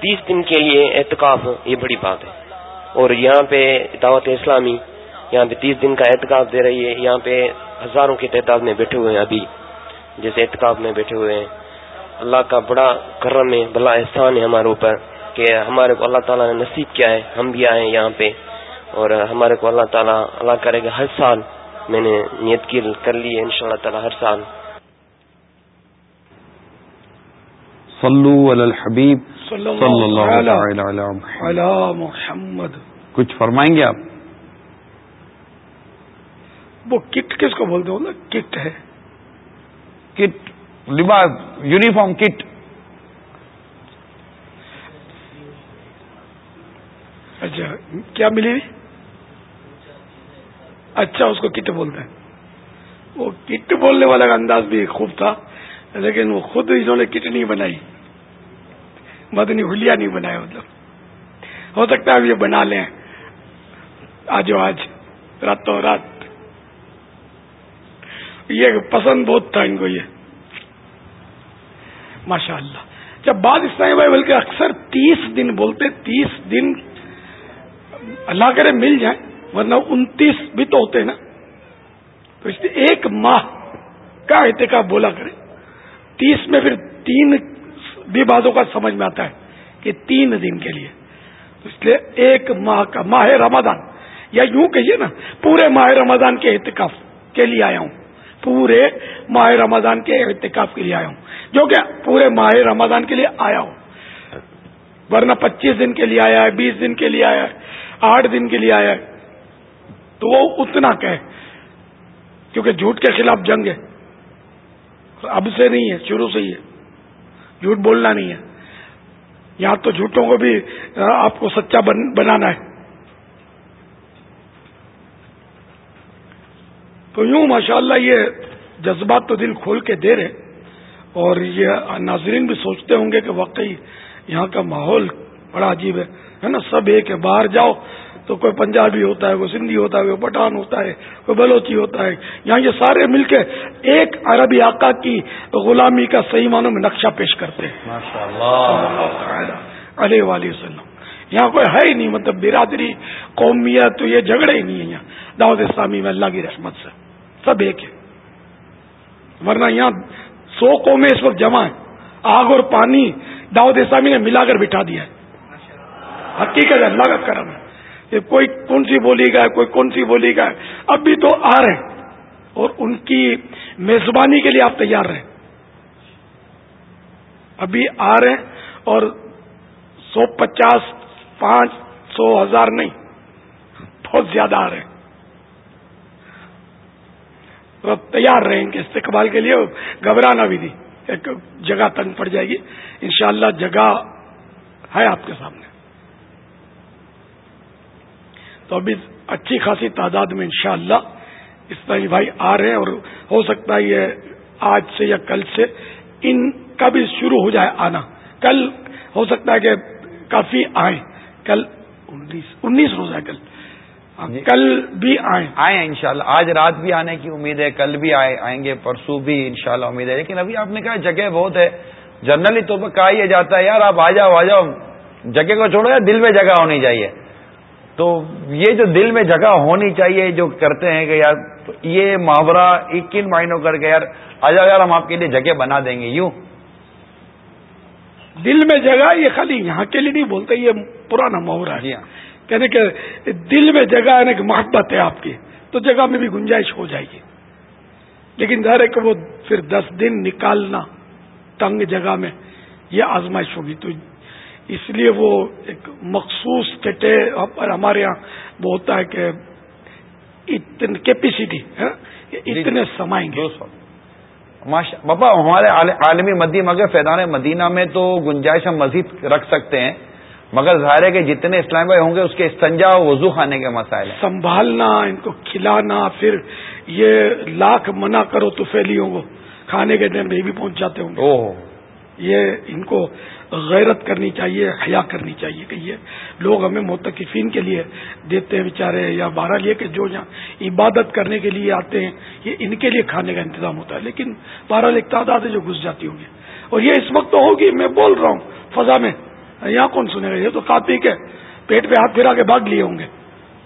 تیس دن کے لیے احتکاب یہ بڑی بات ہے۔ اور یہاں پہ دعوت اسلامی، یہاں پہ تیس دن کا احتکاب دے رہی ہے۔ یہاں پہ ہزاروں کی تعداد میں بیٹھے ہوئے ہیں ابھی، جیسے احتکاب میں بیٹھے ہوئے ہیں۔ اللہ کا بڑا کرم ہے بلا احسان ہے ہمارے اوپر۔ کہ ہمارے کو اللہ تعالیٰ نے نصیب کیا ہے ہم بھی آئے یہاں پہ۔ اور ہمارے کو اللہ تعالیٰ اللہ کرے گا ہر سال میں نے نیت کی کر لی ہے ان شاء اللہ تعالیٰ ہر سال۔ صلو علی الحبیب صلی اللہ محمد۔ کچھ فرمائیں گے آپ؟ وہ کٹ کس کو بولتے ہو نا کٹ ہے۔ کٹ لباس یونیفارم کٹ۔ اچھا. کیا ملی اچھا اس کو کٹ بولتے ہیں. وہ کٹ بولنے والا کا انداز بھی خوب تھا، لیکن وہ خود انہوں نے کٹ نہیں بنائی. مدنی ہولیا نہیں بنایا مطلب. ہو سکتا ہے یہ بنا لیں. آج آج، راتوں رات. یہ پسند بہت تھا ان کو یہ. ماشاء اللہ جب بعد اسلامی بھائی بلکہ اکثر تیس دن بولتے، تیس دن اللہ کرے مل جائیں، ورنہ انتیس بھی تو ہوتے ہیں نا۔ تو اس لیے ایک ماہ کا احتکاب بولا کرے تیس میں پھر تین بھی باتوں کا سمجھ میں آتا ہے کہ تین دن کے لیے۔ تو اس لیے ایک ماہ کا، ماہ رمضان۔ یا یوں کہیے نا، پورے ماہ رمضان کے احتکاف کے لیے آیا ہوں۔ پورے ماہ رمضان کے احتکاف کے لیے آیا ہوں۔ جو کہ پورے ماہ رمضان کے لیے آیا ہوں۔ ورنہ پچیس دن کے لیے آیا ہے، بیس دن کے لیے آیا ہے۔ آٹھ دن کے لیے آیا ہے۔ تو وہ اتنا کہ کیونکہ جھوٹ کے خلاف جنگ ہے۔ اب سے نہیں ہے، شروع سے ہی ہے۔ جھوٹ بولنا نہیں ہے۔ یہاں تو جھوٹوں کو بھی آپ کو سچا بنانا ہے۔ تو یوں ماشاءاللہ یہ جذبات تو دل کھول کے دے رہے اور یہ ناظرین بھی سوچتے ہوں گے کہ واقعی یہاں کا ماحول بڑا عجیب ہے۔ نا؟ سب ایک ہے باہر جاؤ۔ تو کوئی پنجابی ہوتا ہے کوئی سندھی ہوتا ہے کوئی پٹھان ہوتا ہے کوئی بلوچی ہوتا ہے۔ یہاں یہ سارے مل کے ایک عربی آقا کی غلامی کا صحیح معنوں میں نقشہ پیش کرتے ہیں۔ علیہ وسلم۔ یہاں کوئی ہے ہی نہیں مطلب برادری قومیت تو یہ جھگڑے ہی نہیں ہے یہاں۔ دعوت اسلامی میں اللہ کی رحمت سے۔ سب ایک ہے۔ ورنہ یہاں سو قومیں اس وقت جمع ہیں۔ آگ اور پانی دعوت اسلامی نے ملا کر بٹھا دیا ہے۔ حقیقت اللہ کا کرم ہے۔ کہ کوئی کون سی بولی گا، کوئی کون سی بولی گا۔ اب بھی تو آ رہے ہیں اور ان کی میزبانی کے لیے آپ تیار رہیں ابھی آ رہے ہیں اور سو پچاس، پانچ، سو ہزار نہیں، بہت زیادہ آ رہے ہیں۔ تو تیار رہیں گے استقبال کے لیے، گھبرانا بھی نہیں۔ ایک جگہ تنگ پڑ جائے گی۔ انشاءاللہ جگہ ہے آپ کے سامنے۔ تو ابھی اچھی خاصی تعداد میں انشاءاللہ اس طرح بھائی آ رہے ہیں اور ہو سکتا ہے یہ آج سے یا کل سے ان کا بھی شروع ہو جائے آنا۔ کل ہو سکتا ہے کہ کافی آئیں۔ کل انیس انیس روز ہے کل۔ جی۔ کل بھی آئیں۔ آئیں انشاءاللہ۔ آج رات بھی آنے کی امید ہے کل بھی آئے آئیں گے پرسوں بھی انشاءاللہ امید ہے۔ لیکن ابھی آپ نے کہا جگہ بہت ہے۔ جنرلی طور پر کہا یہ جاتا ہے یار آپ آ جاؤ آ جاؤ۔ جگہ کو چھوڑو یا دل میں جگہ ہونی چاہیے۔ تو یہ جو دل میں جگہ ہونی چاہیے جو کرتے ہیں کہ یار یہ محاورہ کن معنوں کر کے یار آ جاؤ یار ہم آپ کے لیے جگہ بنا دیں گے یوں۔ دل میں جگہ یہ خالی یہاں کے لیے نہیں بولتے یہ پرانا محاورہ ہے۔ جی ہاں۔ کہنے کہ دل میں جگہ ہے کہ محبت ہے آپ کی تو جگہ میں بھی گنجائش ہو جائے گی۔ لیکن ظاہر ہے کہ وہ پھر دس دن نکالنا تنگ جگہ میں یہ آزمائش ہوگی۔ تو اس لیے وہ ایک مخصوص کٹے پر ہمارے یہاں وہ ہوتا ہے کہ کیپیسٹی اتنے سمائیں گے۔ بابا ہمارے عالمی مدی مگر فیضان مدینہ میں تو گنجائش ہم مزید رکھ سکتے ہیں مگر ظاہر ہے کہ جتنے اسلام بھائی ہوں گے اس کے استنجا وضو خانے کے مسائل سنبھالنا ان کو کھلانا پھر یہ لاکھ منع کرو تو فیلیوں کو کھانے کے ٹائم بھی پہنچ جاتے ہوں گے۔ یہ ان کو غیرت کرنی چاہیے، حیا کرنی چاہیے کہ یہ لوگ ہمیں متقفین کے لیے دیتے ہیں بیچارے یا بارہ لیے کہ جو یہاں عبادت کرنے کے لیے آتے ہیں، یہ ان کے لیے کھانے کا انتظام ہوتا ہے۔ لیکن بارہ ایک تعداد ہے جو گھس جاتی ہوں گی۔ اور یہ اس وقت تو ہوگی، میں بول رہا ہوں، فضا میں۔ یہاں کون سنے گا؟ یہ تو کاپی کے پیٹ پہ ہاتھ پھرا کے بھاگ لیے ہوں گے۔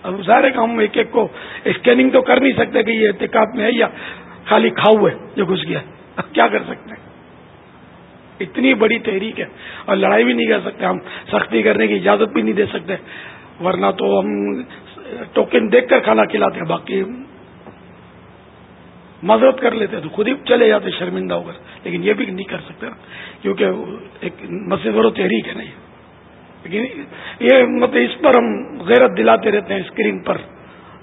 اب ظاہر ہے کہ ہم ایک ایک کو اسکیننگ تو کر نہیں سکتے کہ یہ احتکاب میں ہے یا خالی کھاؤ ہے جو گھس گیا۔ اب کیا کر سکتے ہیں؟ اتنی بڑی تحریک ہے اور لڑائی بھی نہیں کر سکتے ہم، سختی کرنے کی اجازت بھی نہیں دے سکتے۔ ورنہ تو ہم ٹوکن دیکھ کر کھانا کھلاتے ہیں، باقی مذہب کر لیتے تو خود ہی چلے جاتے شرمندہ ہو کر۔ لیکن یہ بھی نہیں کر سکتے کیونکہ ایک مسجد و تحریک ہے نہیں لیکن یہ مطلب اس پر ہم غیرت دلاتے رہتے ہیں، اسکرین پر،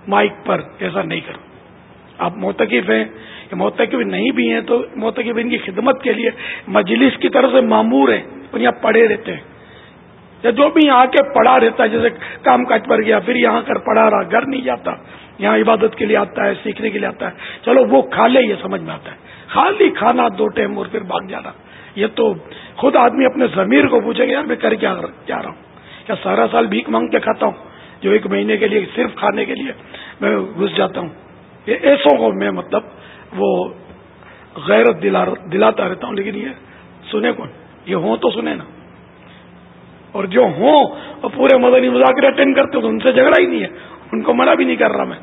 مائک پر، ایسا نہیں کرو۔ آپ موتقف ہیں موتقب نہیں بھی ہیں تو موتقب ان کی خدمت کے لیے مجلس کی طرف سے معمور ہیں اور یہاں پڑھے رہتے ہیں۔ یا جو بھی یہاں کے پڑھا رہتا ہے، جیسے کام کاج پر گیا، پھر یہاں کر پڑھا رہا، گھر نہیں جاتا، یہاں عبادت کے لیے آتا ہے، سیکھنے کے لیے آتا ہے۔ چلو، وہ کھا لے، یہ سمجھ میں آتا ہے۔ خالی کھانا دو ٹائم اور پھر بھاگ جانا۔ یہ تو خود آدمی اپنے ضمیر کو پوچھے گا، یار میں کر کیا جا رہا ہوں؟ کیا سارا سال بھیک مانگ کے کھاتا ہوں؟ جو ایک مہینے کے لیے، صرف کھانے کے لیے میں گھس جاتا ہوں۔ یہ ایسوں کو میں مطلب وہ غیرت دلاتا رہتا ہوں، لیکن یہ سنے کون؟ یہ ہوں تو سنے نا۔ اور جو ہوں اور پورے مدنی مذاکرے اٹینڈ کرتے تو ان سے جھگڑا ہی نہیں ہے۔ ان کو منع بھی نہیں کر رہا میں۔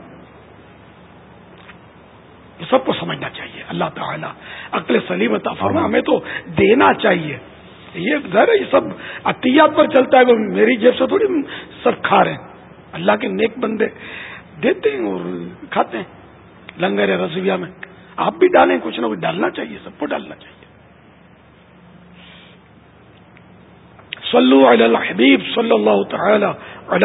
سب کو سمجھنا چاہیے۔ اللہ تعالیٰ عقل سلیم عطا فرما۔ ہمیں تو دینا چاہیے۔ یہ گھر یہ سب عطیات پر چلتا ہے۔ میری جیب سے تھوڑی سب کھا رہے ہیں۔ اللہ کے نیک بندے دیتے ہیں اور کھاتے ہیں۔ لنگر رسویا میں۔ آپ بھی ڈالیں، کچھ نہ کچھ ڈالنا چاہیے، سب کو ڈالنا چاہیے۔ صلو علی الحبیب صلی اللہ تعالی علی